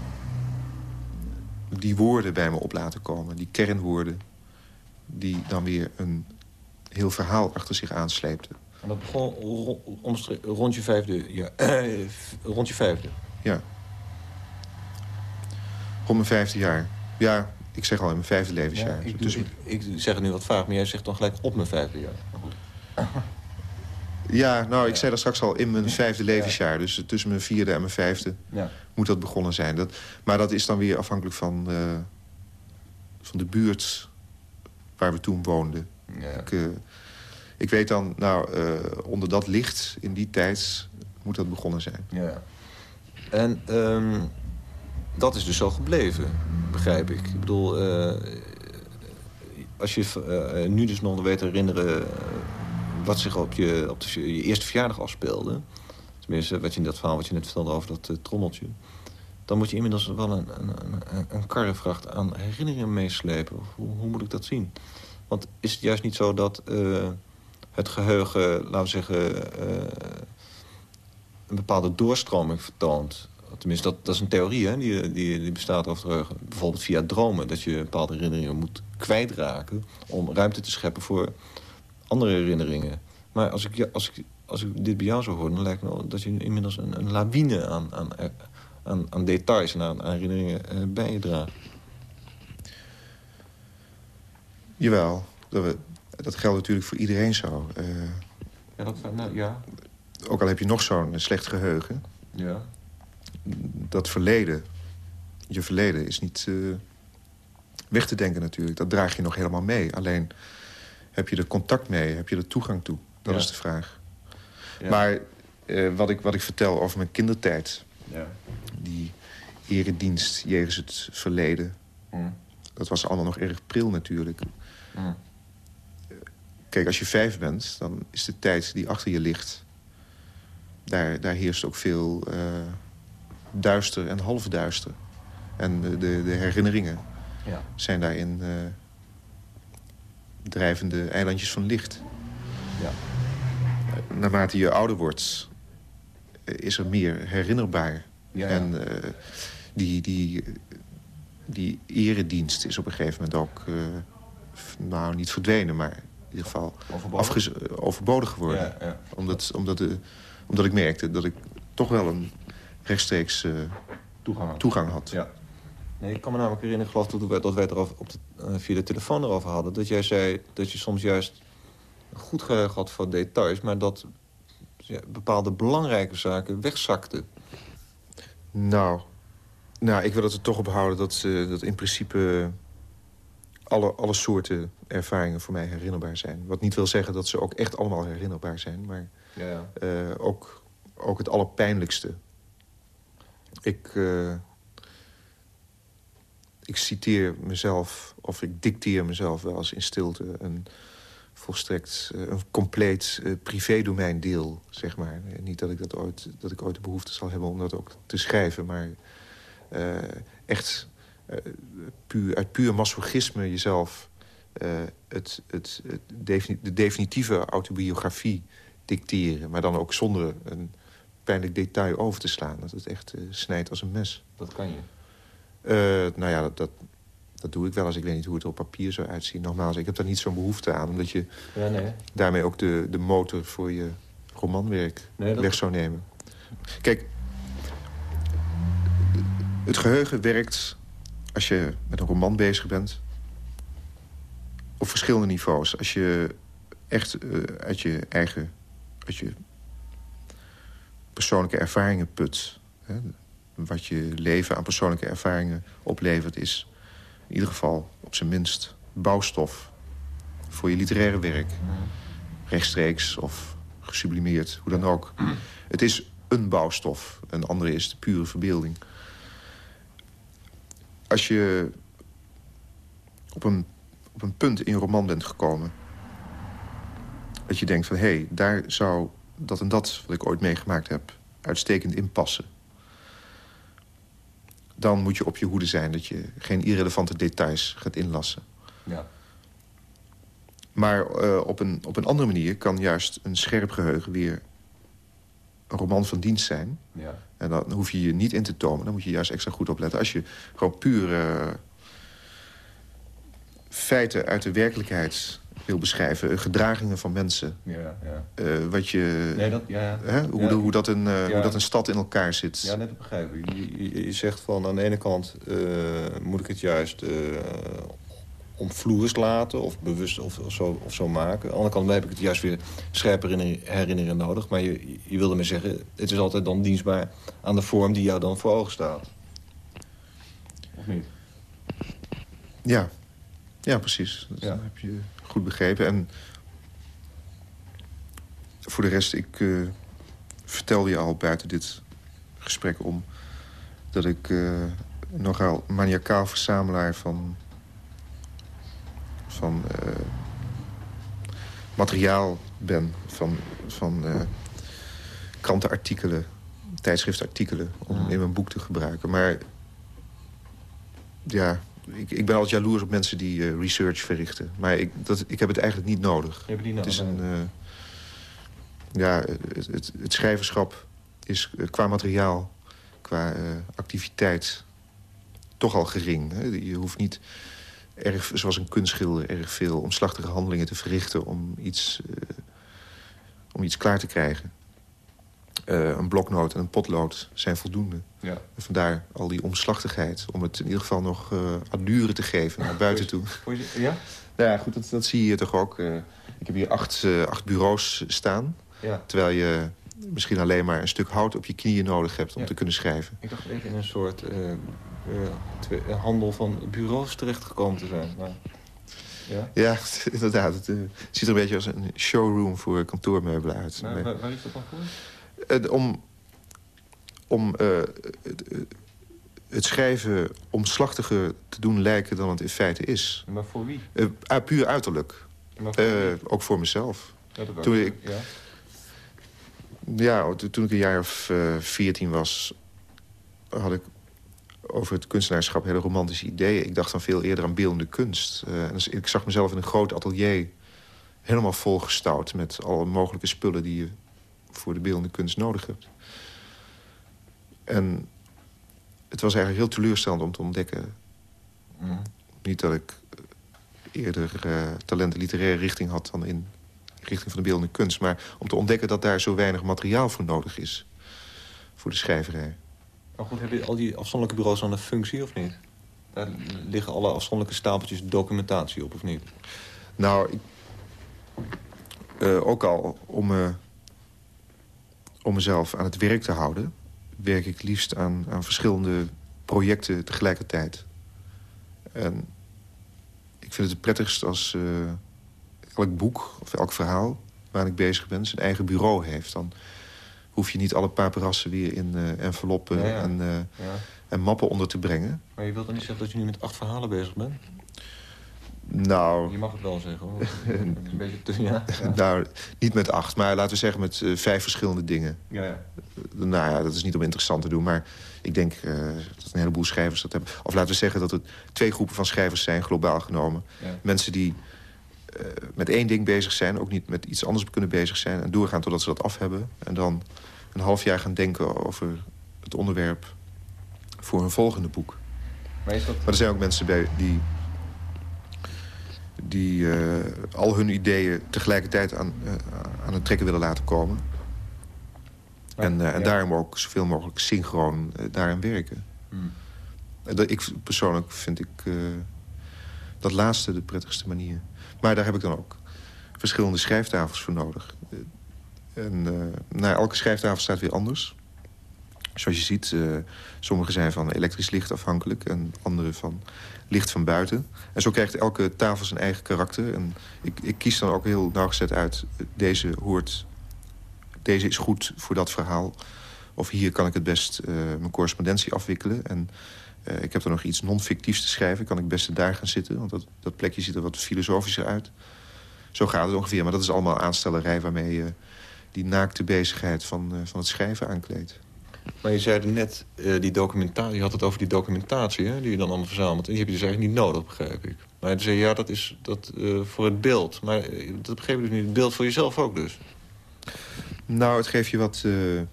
die woorden bij me op laten komen. Die kernwoorden die dan weer een heel verhaal achter zich aansleepten. En dat begon rond je vijfde. Ja. [clears throat] rond je vijfde. Ja. Rond mijn vijfde jaar. Ja, ik zeg al in mijn vijfde levensjaar. ik, ik, ik, zeg het nu wat vaag, maar jij zegt dan gelijk op mijn vijfde jaar. Ja, nou, ik zei dat straks al in mijn vijfde levensjaar. Dus tussen mijn vierde en mijn vijfde ja. moet dat begonnen zijn. Dat, maar dat is dan weer afhankelijk van, uh, van de buurt waar we toen woonden. Ja. Ik, uh, ik weet dan, nou, uh, onder dat licht in die tijd moet dat begonnen zijn. Ja. En um, dat is dus zo gebleven, begrijp ik. Ik bedoel, uh, als je uh, nu dus nog weet herinneren... wat zich op, je, op de, je eerste verjaardag afspeelde... tenminste, wat je in dat verhaal wat je net vertelde over dat trommeltje... dan moet je inmiddels wel een, een, een, karrevracht aan herinneringen meeslepen. Hoe, moet ik dat zien? Want is het juist niet zo dat het geheugen, laten we zeggen, uh, een bepaalde doorstroming vertoont. Tenminste, dat, dat is een theorie hè, die, die, die bestaat over geheugen. Bijvoorbeeld via dromen, dat je bepaalde herinneringen moet kwijtraken... om ruimte te scheppen voor andere herinneringen. Maar als ik, als ik, als ik dit bij jou zou horen, dan lijkt me dat je inmiddels een, een lawine aan, aan, aan, aan details en aan, herinneringen uh, bij je draagt. Jawel, dat dat geldt natuurlijk voor iedereen zo. Uh, ja, dat, nou, ja. Ook al heb je nog zo'n slecht geheugen. Ja. Dat verleden, je verleden is niet uh, weg te denken natuurlijk. Dat draag je nog helemaal mee. Alleen heb je er contact mee, heb je er toegang toe? Dat Ja. is de vraag. Ja. Maar eh, wat, ik, wat ik vertel over mijn kindertijd... Ja. die eredienst jegens het verleden... Mm. dat was allemaal nog erg pril natuurlijk. Mm. Kijk, als je vijf bent, dan is de tijd die achter je ligt... daar, daar heerst ook veel eh, duister en halfduister. En de, de, de herinneringen Ja. zijn daarin eh, drijvende eilandjes van licht. Ja. Eh, Naarmate je ouder wordt, is er meer herinnerbaar. Ja. En die, die, die eredienst is op een gegeven moment ook... nou, niet verdwenen, maar ieder geval Overbodig? eh, overbodig geworden. Ja, ja. Omdat, omdat, de, omdat ik merkte dat ik toch wel een rechtstreeks eh, Toegang. had. toegang had. Ja. Nee, ik kan me namelijk herinneren, geloof dat wij, dat wij het op de, eh, via de telefoon erover hadden... dat jij zei dat je soms juist een goed geheugen had voor details... maar dat ja, bepaalde belangrijke zaken wegzakten. Nou, nou, ik wil het er toch op houden dat, eh, dat in principe alle, alle soorten ervaringen voor mij herinnerbaar zijn. Wat niet wil zeggen dat ze ook echt allemaal herinnerbaar zijn, maar Ja, eh, ook, ook het allerpijnlijkste. Ik, eh, ik citeer mezelf, of ik dicteer mezelf wel eens in stilte... een volstrekt, eh, een compleet eh, privédomein deel, zeg maar. Niet dat ik, dat, ooit, dat ik ooit de behoefte zal hebben om dat ook te schrijven... maar echt puur, uit puur masochisme jezelf... eh, het, het, het defini- de definitieve autobiografie dicteren... maar dan ook zonder een pijnlijk detail over te slaan. Dat het echt eh, snijdt als een mes. Dat kan je. Eh, nou ja, dat, dat, dat doe ik wel als ik weet niet hoe het er op papier zou uitzien. Nogmaals, ik heb daar niet zo'n behoefte aan... omdat je Ja, nee. daarmee ook de, de motor voor je romanwerk Nee, dat- weg zou nemen. Kijk, het geheugen werkt als je met een roman bezig bent... op verschillende niveaus. Als je echt eh, uit je eigen... uit je persoonlijke ervaringen put... Hè, wat je leven aan persoonlijke ervaringen oplevert... is in ieder geval op zijn minst bouwstof voor je literaire werk rechtstreeks of gesublimeerd, hoe dan ook. Het is een bouwstof, een andere is de pure verbeelding. Als je op een, op een punt in je roman bent gekomen... dat je denkt van, hé, hey, daar zou dat en dat wat ik ooit meegemaakt heb... uitstekend in passen. Dan moet je op je hoede zijn dat je geen irrelevante details gaat inlassen. Ja. Maar eh, op, een, op een andere manier kan juist een scherp geheugen weer een roman van dienst zijn. Ja. En dan hoef je je niet in te tomen. Dan moet je juist extra goed opletten. Als je gewoon puur feiten uit de werkelijkheid wil beschrijven... eh, gedragingen van mensen, Ja, ja. eh, wat je, Nee, dat, ja, hè, hoe, de- hoe, dat een, eh, hoe dat een stad in elkaar zit. Ja, net begrijp ik. Je, je, je zegt van aan de ene kant moet ik het juist omvloers laten of bewust of, of, zo, of zo maken. Aan de andere kant heb ik het juist weer scherper herinner- herinneren nodig. Maar je, je wilde me zeggen, het is altijd dan dienstbaar aan de vorm die jou dan voor ogen staat. Of niet? Ja, ja precies. Dat Ja. heb je goed begrepen. En voor de rest, ik eh, vertelde je al buiten dit gesprek om... dat ik eh, nogal maniacaal verzamelaar van, van eh, materiaal ben. Van, van krantenartikelen, tijdschriftartikelen... om in mijn boek te gebruiken. Maar ja, ik, ik ben altijd jaloers op mensen die eh, research verrichten. Maar ik, dat, ik heb het eigenlijk niet nodig. Je Het is nodig? een... eh, ja, het, het, het schrijverschap is eh, qua materiaal, qua activiteit... toch al gering. Hè? Je hoeft niet, erg, zoals een kunstschilder... erg veel omslachtige handelingen te verrichten... om iets, om iets klaar te krijgen. Eh, een bloknoot en een potlood zijn voldoende. Ja. En vandaar al die omslachtigheid. Om het in ieder geval nog eh allure te geven naar buiten toe. Ja? Nou ja, goed, dat, dat zie je toch ook. eh, ik heb hier acht, acht bureaus staan. Ja. Terwijl je misschien alleen maar een stuk hout op je knieën nodig hebt om Ja. te kunnen schrijven. Ik dacht even in een soort uh, handel van bureaus terechtgekomen te zijn. Maar, ja? ja, [laughs] inderdaad. Het ziet er een beetje als een showroom voor kantoormeubelen uit. waar, waar, is dat dan voor? Om om het schrijven omslachtiger te doen lijken dan het in feite is. Maar voor wie? Uh, puur uiterlijk. Uh, ook voor mezelf. Ja, toen ik, ja. ja. toen ik een jaar of 14 was... had ik over het kunstenaarschap hele romantische ideeën. Ik dacht dan veel eerder aan beeldende kunst. dus ik zag mezelf in een groot atelier... helemaal volgestouwd met alle mogelijke spullen... die je voor de beeldende kunst nodig hebt. En het was eigenlijk heel teleurstellend om te ontdekken. Mm. Niet dat ik eerder uh, talent in literaire richting had... dan in richting van de beeldende kunst. Maar om te ontdekken dat daar zo weinig materiaal voor nodig is. Voor de schrijverij. Maar goed, hebben al die afzonderlijke bureaus dan een functie of niet? Daar liggen alle afzonderlijke stapeltjes documentatie op of niet? Nou, ik, uh, ook al om, uh, om mezelf aan het werk te houden werk ik liefst aan, aan verschillende projecten tegelijkertijd. En ik vind het het prettigst als uh, elk boek of elk verhaal waar ik bezig ben... zijn eigen bureau heeft. Dan hoef je niet alle paperassen weer in uh, enveloppen En, uh, ja. en mappen onder te brengen. Maar je wilt dan niet zeggen dat je nu met acht verhalen bezig bent? Nou... Je mag het wel zeggen, hoor. [laughs] een beetje te, ja. Nou, niet met acht, maar laten we zeggen met uh, vijf verschillende dingen. Ja, ja. Uh, nou ja, dat is niet om interessant te doen, maar ik denk uh, dat een heleboel schrijvers dat hebben. Of laten we zeggen dat er twee groepen van schrijvers zijn, globaal genomen. Mensen die met één ding bezig zijn, ook niet met iets anders kunnen bezig zijn... en doorgaan totdat ze dat af hebben. En dan een half jaar gaan denken over het onderwerp voor hun volgende boek. Maar, dat... maar er zijn ook mensen bij die die uh, al hun ideeën tegelijkertijd aan, uh, aan het trekken willen laten komen. en, uh, en daarom ook zoveel mogelijk synchroon daarin werken. Hmm. Ik, persoonlijk vind ik dat laatste de prettigste manier. Maar daar heb ik dan ook verschillende schrijftafels voor nodig. en nou, elke schrijftafel staat weer anders. Zoals je ziet, sommige zijn van elektrisch licht afhankelijk... en andere van licht van buiten. En zo krijgt elke tafel zijn eigen karakter. En ik, ik kies dan ook heel nauwgezet uit... deze hoort, deze is goed voor dat verhaal. Of hier kan ik het best uh, mijn correspondentie afwikkelen. En uh, ik heb er nog iets non-fictiefs te schrijven. Kan ik best daar gaan zitten, want dat, dat plekje ziet er wat filosofischer uit. Zo gaat het ongeveer, maar dat is allemaal aanstellerij... waarmee je die naakte bezigheid van, van het schrijven aankleedt. Maar je zei net, uh, die documentatie, je had het over die documentatie hè, die je dan allemaal verzamelt. En die heb je dus eigenlijk niet nodig, begrijp ik. Maar je zei, ja, dat is dat, uh, voor het beeld. Maar uh, dat begreep ik dus niet. Het beeld voor jezelf ook dus. Nou, het geeft je wat, een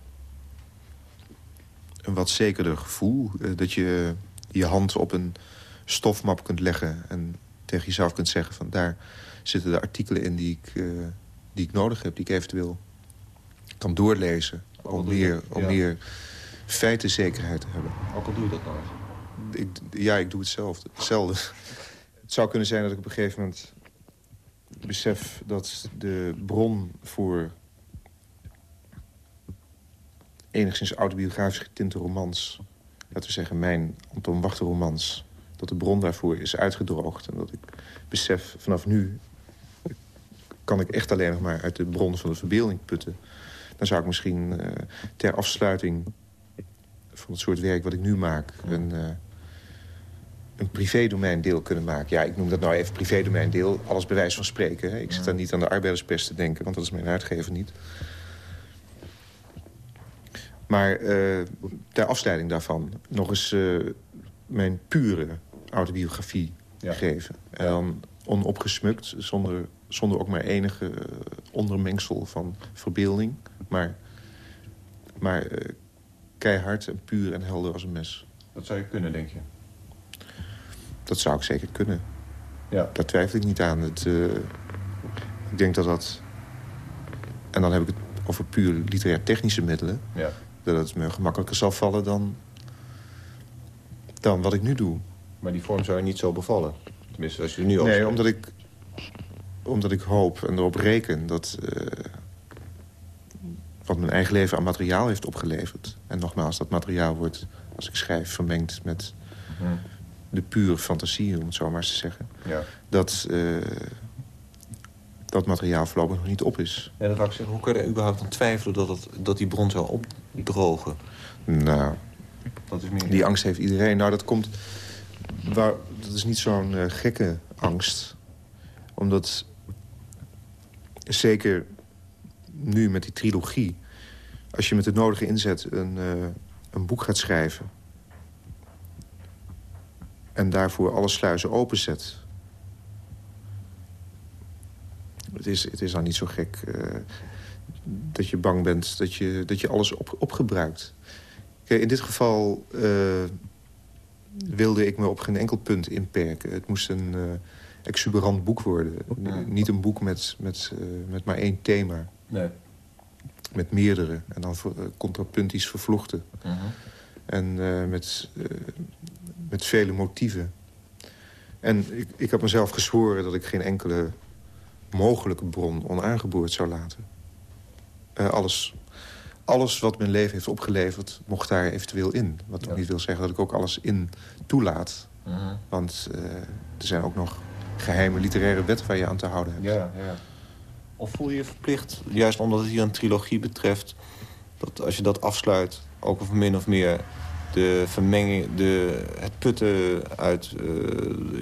wat zekerder gevoel. dat je je hand op een stofmap kunt leggen... en tegen jezelf kunt zeggen van daar zitten de artikelen in die ik, die ik nodig heb... die ik eventueel kan doorlezen om meer, om meer feitenzekerheid te hebben. Ook al doe je dat nou ik, Ja, ik doe hetzelfde. hetzelfde. [laughs] het zou kunnen zijn dat ik op een gegeven moment besef dat de bron voor enigszins autobiografisch getinte romans... laten we zeggen mijn Anton Wachter romans... dat de bron daarvoor is uitgedroogd. En dat ik besef, vanaf nu kan ik echt alleen nog maar uit de bron van de verbeelding putten dan zou ik misschien uh, ter afsluiting van het soort werk wat ik nu maak... een, uh, een privédomeindeel kunnen maken. Ja, ik noem dat nou even privédomeindeel, alles bewijs van spreken. Hè. Ik zit dan niet aan de arbeiderspers te denken, want dat is mijn uitgever niet. Maar uh, ter afsluiting daarvan nog eens mijn pure autobiografie ja. geven. En dan onopgesmukt, zonder, zonder ook maar enige ondermengsel van verbeelding. Maar, maar uh, keihard en puur en helder als een mes. Dat zou je kunnen, denk je? Dat zou ik zeker kunnen. Ja. Daar twijfel ik niet aan. Het, uh, ik denk dat dat... En dan heb ik het over puur literair-technische middelen. Ja. Dat het me gemakkelijker zal vallen dan, dan wat ik nu doe. Maar die vorm zou je niet zo bevallen? Tenminste, als je nu al... Nee, omdat ik, omdat ik hoop en erop reken dat... Uh, wat mijn eigen leven aan materiaal heeft opgeleverd. En nogmaals, dat materiaal wordt, als ik schrijf, vermengd met de pure fantasie, om het zo maar eens te zeggen... Ja. dat eh, dat materiaal voorlopig nog niet op is. Ja, dat wou ik zeggen. Hoe kun je er überhaupt aan twijfelen dat, het, dat die bron zou opdrogen? Nou, Dat is meer... die angst heeft iedereen. Nou, dat komt... Waar, dat is niet zo'n eh, gekke angst. Omdat... Zeker nu met die trilogie... Als je met het nodige inzet een, eh, een boek gaat schrijven... en daarvoor alle sluizen openzet... Het is, het is dan niet zo gek eh, dat je bang bent dat je, dat je alles op, opgebruikt. In dit geval eh, wilde ik me op geen enkel punt inperken. Het moest een exuberant boek worden. Niet een boek met, met, eh, met maar één thema. Nee. Met meerdere. En dan contrapuntisch vervlochten. Mhm. En eh, met, eh, met vele motieven. En ik, ik had mezelf gezworen dat ik geen enkele mogelijke bron onaangeboord zou laten. Alles, alles wat mijn leven heeft opgeleverd, mocht daar eventueel in. Wat ook Ja. niet wil zeggen dat ik ook alles in toelaat. Mhm. Want er zijn ook nog geheime literaire wetten waar je aan te houden hebt. Ja, ja. Of voel je je verplicht, juist omdat het hier een trilogie betreft... dat als je dat afsluit, ook of min of meer... de vermenging, de, het putten uit eh,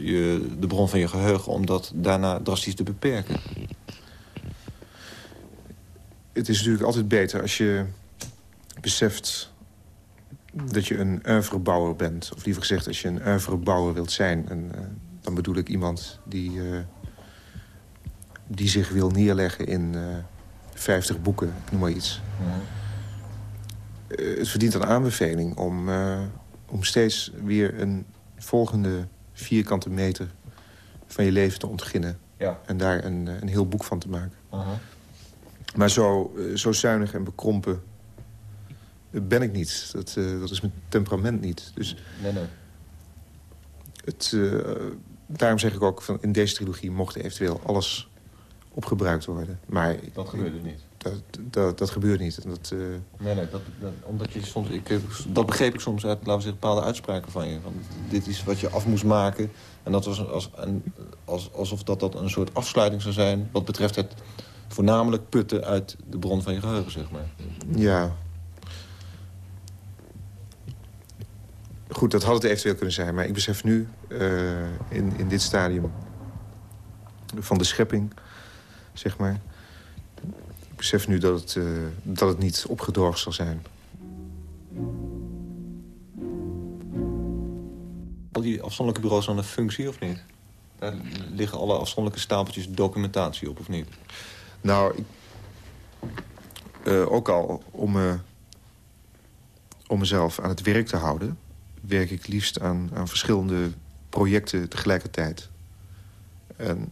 je, de bron van je geheugen... om dat daarna drastisch te beperken? Het is natuurlijk altijd beter als je beseft dat je een oeuvrebouwer bent. Of liever gezegd, als je een oeuvrebouwer wilt zijn. En, eh, dan bedoel ik iemand die, eh, die zich wil neerleggen in eh 50 boeken, ik noem maar iets. Eh, het verdient een aanbeveling om, om steeds weer een volgende vierkante meter van je leven te ontginnen. Ja. En daar een, een heel boek van te maken. Maar zo, zo zuinig en bekrompen ben ik niet. Dat, dat is mijn temperament niet. Dus Nee, nee. het, daarom zeg ik ook, van in deze trilogie mocht eventueel alles opgebruikt worden. Maar Dat gebeurt dus niet. dat, dat, dat gebeurt niet. Dat, eh, Nee, nee, dat, dat, omdat je soms, ik, heb- dat begreep ik soms uit laten we zeggen, bepaalde uitspraken van je. Van, dit is wat je af moest maken. En dat was als, een, als, alsof dat, dat een soort afsluiting zou zijn... wat betreft het voornamelijk putten uit de bron van je geheugen, zeg maar. ja... Goed, dat had het eventueel kunnen zijn. Maar ik besef nu, eh, in, in dit stadium van de schepping, zeg maar... Ik besef nu dat het, eh, dat het niet opgedroogd zal zijn. Al die afzonderlijke bureaus aan een functie, of niet? Daar liggen alle afzonderlijke stapeltjes documentatie op, of niet? Nou, ik, eh, ook al om, om mezelf aan het werk te houden... werk ik liefst aan, aan verschillende projecten tegelijkertijd. En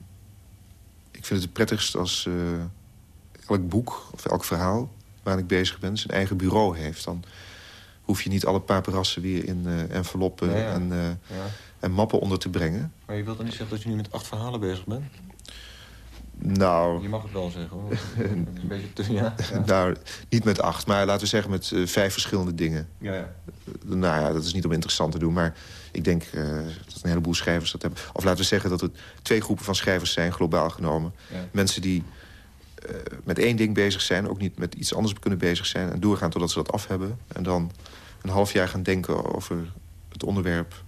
ik vind het het prettigst als eh, elk boek of elk verhaal... waar ik bezig ben, zijn eigen bureau heeft. Dan hoef je niet alle paperassen weer in eh, enveloppen Ja, ja. En, Ja. en mappen onder te brengen. Maar je wilt dan niet zeggen dat je nu met acht verhalen bezig bent? Nou, Je mag het wel zeggen, hoor. [laughs] Een beetje te, ja. Ja. [laughs] nou, niet met acht, maar laten we zeggen met eh, vijf verschillende dingen. ja, ja. Nou ja, dat is niet om interessant te doen, maar ik denk eh, dat een heleboel schrijvers dat hebben. Of laten we zeggen dat er twee groepen van schrijvers zijn, globaal genomen. Ja. Mensen die eh, met één ding bezig zijn, ook niet met iets anders kunnen bezig zijn... en doorgaan totdat ze dat af hebben. En dan een half jaar gaan denken over het onderwerp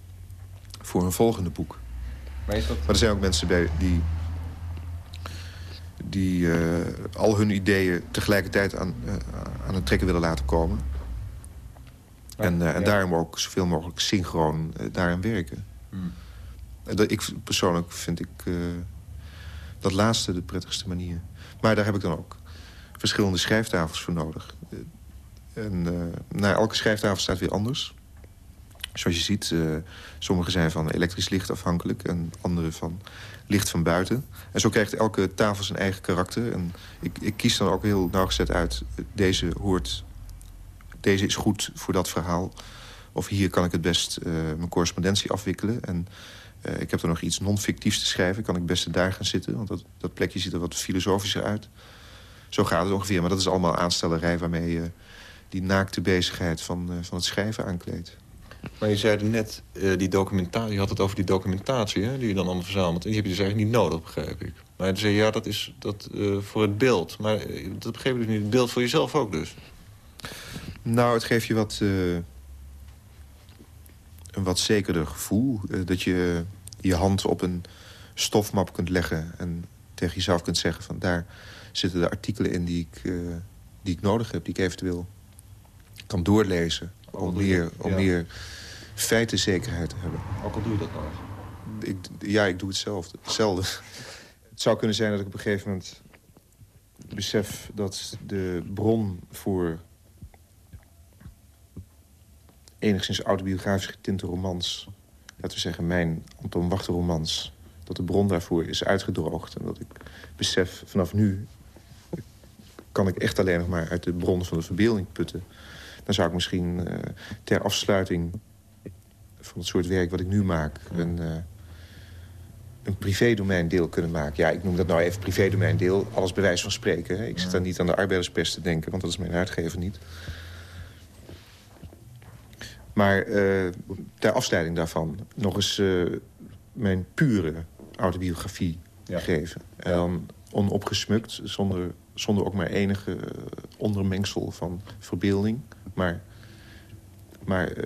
voor hun volgende boek. Maar is dat... Maar er zijn ook mensen bij die, die eh, al hun ideeën tegelijkertijd aan, eh, aan het trekken willen laten komen. En, eh, en daarom ook zoveel mogelijk synchroon daaraan werken. Hmm. Dat, ik persoonlijk vind ik dat laatste de prettigste manier. Maar daar heb ik dan ook verschillende schrijftafels voor nodig. En nou, elke schrijftafel staat weer anders. Zoals je ziet, sommige zijn van elektrisch licht afhankelijk... en andere van licht van buiten. En zo krijgt elke tafel zijn eigen karakter. En ik, ik kies dan ook heel nauwgezet uit... deze hoort, deze is goed voor dat verhaal. Of hier kan ik het best uh, mijn correspondentie afwikkelen. En uh, ik heb er nog iets non-fictiefs te schrijven. Kan ik best daar gaan zitten, want dat, dat plekje ziet er wat filosofischer uit. Zo gaat het ongeveer, maar dat is allemaal aanstellerij... waarmee je die naakte bezigheid van, van het schrijven aankleedt. Maar je zei net, uh, die documentatie, je had het over die documentatie hè, die je dan allemaal verzamelt. En die heb je dus eigenlijk niet nodig, begrijp ik. Maar je zei, ja, dat is dat, uh, voor het beeld. Maar uh, dat begreep ik dus niet. Het beeld voor jezelf ook dus. Nou, het geeft je wat, een wat zekerder gevoel. dat je je hand op een stofmap kunt leggen... en tegen jezelf kunt zeggen van daar zitten de artikelen in die ik, die ik nodig heb, die ik eventueel kan doorlezen. Om meer, om meer feitenzekerheid te hebben. Ook al doe je dat nog? Ik, ja, ik doe hetzelfde. hetzelfde. het zou kunnen zijn dat ik op een gegeven moment besef dat de bron voor enigszins autobiografisch getinte romans... laten we zeggen mijn Anton Wachter romans... dat de bron daarvoor is uitgedroogd. En dat ik besef, vanaf nu kan ik echt alleen nog maar uit de bron van de verbeelding putten. Dan zou ik misschien uh, ter afsluiting van het soort werk wat ik nu maak... een, uh, een privédomeindeel kunnen maken. Ja, ik noem dat nou even privédomeindeel, alles bewijs van spreken. Hè. Ik zit daar niet aan de arbeiderspers te denken, want dat is mijn uitgever niet. Maar uh, ter afleiding daarvan nog eens uh, mijn pure autobiografie ja. geven. En dan onopgesmukt, zonder, zonder ook maar enige ondermengsel van verbeelding. Maar, maar uh,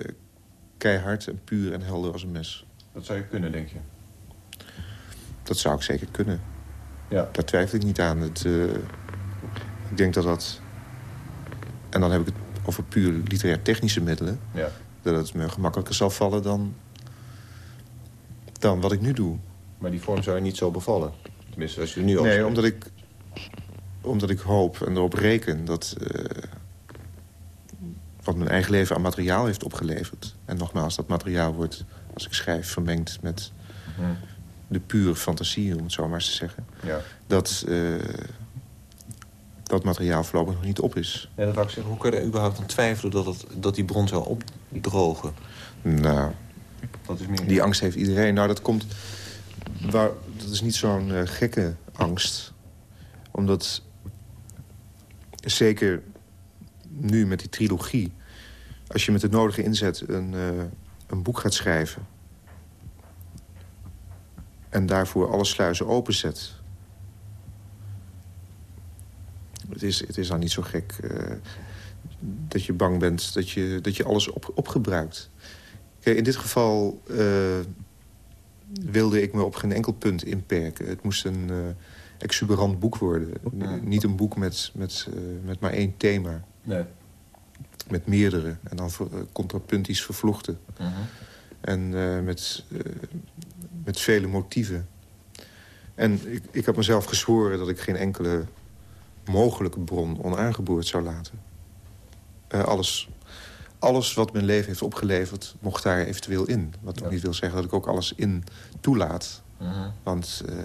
keihard en puur en helder als een mes. Dat zou je kunnen, denk je? Dat zou ik zeker kunnen. Ja. Daar twijfel ik niet aan. Het, uh, ik denk dat dat... En dan heb ik het over puur literair-technische middelen. Ja. Dat het me gemakkelijker zal vallen dan, dan wat ik nu doe. Maar die vorm zou je niet zo bevallen? Tenminste, als je er nu over Nee, omdat ik, omdat ik hoop en erop reken dat... Uh, wat mijn eigen leven aan materiaal heeft opgeleverd. En nogmaals, dat materiaal wordt, als ik schrijf, vermengd met hmm. de pure fantasie, om het zo maar eens te zeggen. Ja. Dat, uh, dat materiaal voorlopig nog niet op is. Ja, dat wou ik zeggen. Hoe kun je er überhaupt aan twijfelen dat, het, dat die bron zou opdrogen? Nou, dat is meer... die angst heeft iedereen. Nou, dat komt... Waar, dat is niet zo'n uh, gekke angst. Omdat zeker nu met die trilogie... als je met het nodige inzet een, uh, een boek gaat schrijven... en daarvoor alle sluizen openzet... Het is, het is dan niet zo gek uh, dat je bang bent dat je, dat je alles op, opgebruikt. Kijk, in dit geval uh, wilde ik me op geen enkel punt inperken. Het moest een uh, exuberant boek worden. Niet een boek met, met, met maar één thema. Nee. Met meerdere. En dan contrapuntisch vervlochten. -huh. En met, met vele motieven. En ik, ik had mezelf gezworen dat ik geen enkele mogelijke bron onaangeboord zou laten. Uh, alles, alles wat mijn leven heeft opgeleverd, mocht daar eventueel in. Wat Ja. niet wil zeggen dat ik ook alles in toelaat. Uh -huh. Want uh,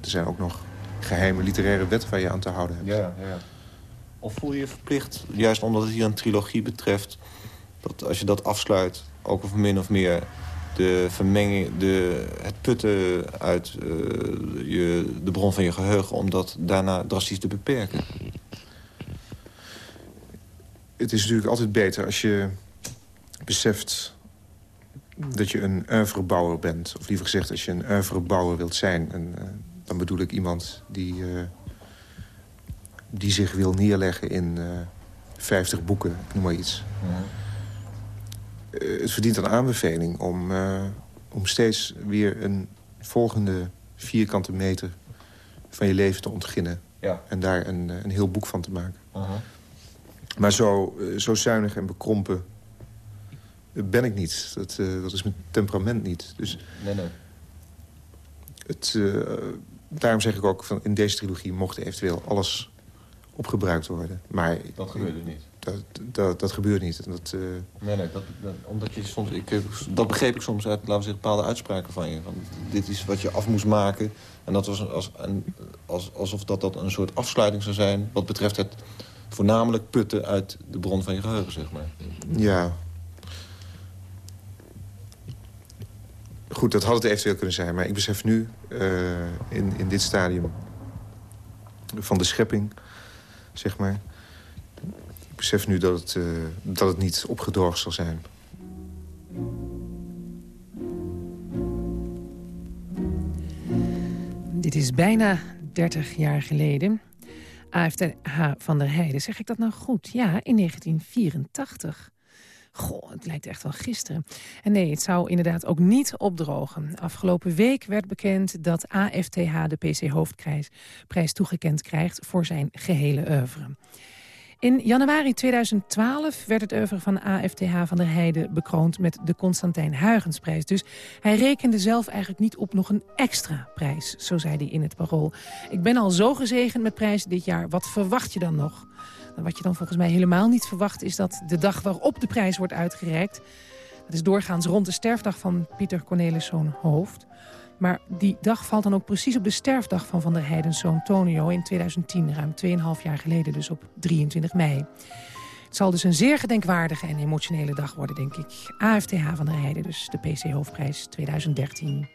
er zijn ook nog geheime literaire wetten waar je aan te houden hebt. Ja, ja. Of voel je je verplicht, juist omdat het hier een trilogie betreft... dat als je dat afsluit, ook of min of meer... de vermenging, de, het putten uit uh, je, de bron van je geheugen... om dat daarna drastisch te beperken? Het is natuurlijk altijd beter als je beseft dat je een oeuvrebouwer bent. Of liever gezegd, als je een oeuvrebouwer wilt zijn. En, uh, dan bedoel ik iemand die, uh, die zich wil neerleggen in uh, 50 boeken, noem maar iets. Uh -huh. het verdient een aanbeveling om, uh, om steeds weer een volgende vierkante meter van je leven te ontginnen. Ja. En daar een, een heel boek van te maken. -huh. Maar zo, zo zuinig en bekrompen ben ik niet. Dat, dat is mijn temperament niet. Dus nee, nee. Het, daarom zeg ik ook, van in deze trilogie mocht eventueel alles opgebruikt worden. Maar dat gebeurde niet. Dat, dat, dat gebeurt niet. Dat, uh... Nee, nee, dat, dat, omdat je soms, ik, dat begreep ik soms uit laten we zeggen, bepaalde uitspraken van je. Van, dit is wat je af moest maken. En dat was als, een, als, alsof dat, dat een soort afsluiting zou zijn... wat betreft het voornamelijk putten uit de bron van je geheugen, zeg maar. Ja. Goed, dat had het eventueel kunnen zijn. Maar ik besef nu, uh, in, in dit stadium van de schepping, zeg maar. Ik besef nu dat het, eh, dat het niet opgedroogd zal zijn. Dit is bijna 30 jaar geleden. AFTH van der Heijden, zeg ik dat nou goed? Ja, in 1984. Goh, het lijkt echt wel gisteren. En nee, het zou inderdaad ook niet opdrogen. Afgelopen week werd bekend dat AFTH de PC Hoofdprijs prijs toegekend krijgt voor zijn gehele oeuvre. In januari 2012 werd het oeuvre van AFTH van der Heijden bekroond met de Constantijn Huygensprijs. Dus hij rekende zelf eigenlijk niet op nog een extra prijs, zo zei hij in het parool. Ik ben al zo gezegend met prijzen dit jaar, wat verwacht je dan nog? Nou, wat je dan volgens mij helemaal niet verwacht is dat de dag waarop de prijs wordt uitgereikt... dat is doorgaans rond de sterfdag van Pieter Corneliszoon Hoofd. Maar die dag valt dan ook precies op de sterfdag van Van der Heijden's zoon Tonio in 2010, ruim 2,5 jaar geleden, dus op 23 mei. Het zal dus een zeer gedenkwaardige en emotionele dag worden, denk ik. AFTH van der Heijden, dus de PC-hoofdprijs 2013.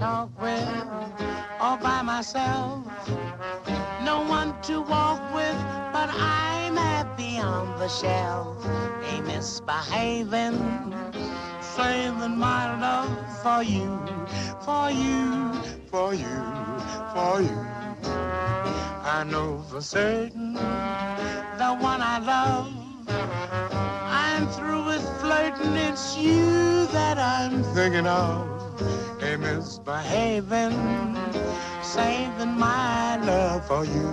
talk with all by myself. No one to walk with, but I'm happy on the shelf. A misbehaving, saving my love for you, for you, for you, for you. I know for certain the one I love. I'm through with flirting, it's you that I'm thinking of. Misbehaving, saving my love for you.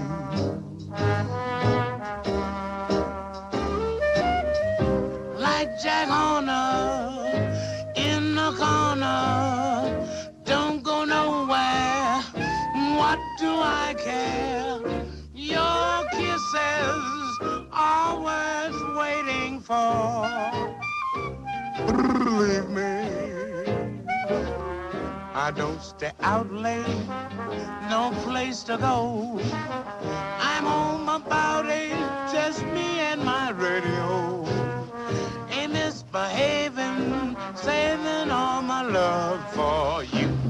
Like Jack Horner in the corner, don't go nowhere. What do I care? Your kisses always waiting for. Believe me, I don't stay out late, no place to go. I'm home about eight, just me and my radio. Ain't misbehaving, saving all my love for you.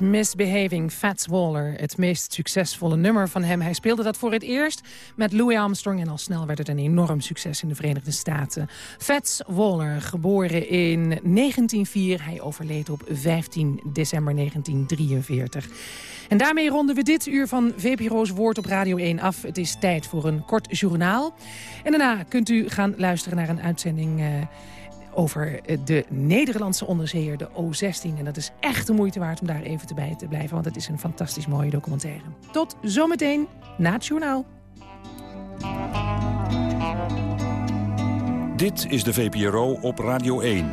Misbehaving, Fats Waller. Het meest succesvolle nummer van hem. Hij speelde dat voor het eerst met Louis Armstrong... en al snel werd het een enorm succes in de Verenigde Staten. Fats Waller, geboren in 1904. Hij overleed op 15 december 1943. En daarmee ronden we dit uur van VPRO's Woord op Radio 1 af. Het is tijd voor een kort journaal. En daarna kunt u gaan luisteren naar een uitzending... Uh, over eh, de Nederlandse onderzeeër, de O-16. En dat is echt de moeite waard om daar even te bij te blijven... want het is een fantastisch mooie documentaire. Tot zometeen na het journaal. Dit is de VPRO op Radio 1.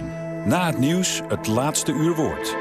Na het nieuws het laatste uur woord.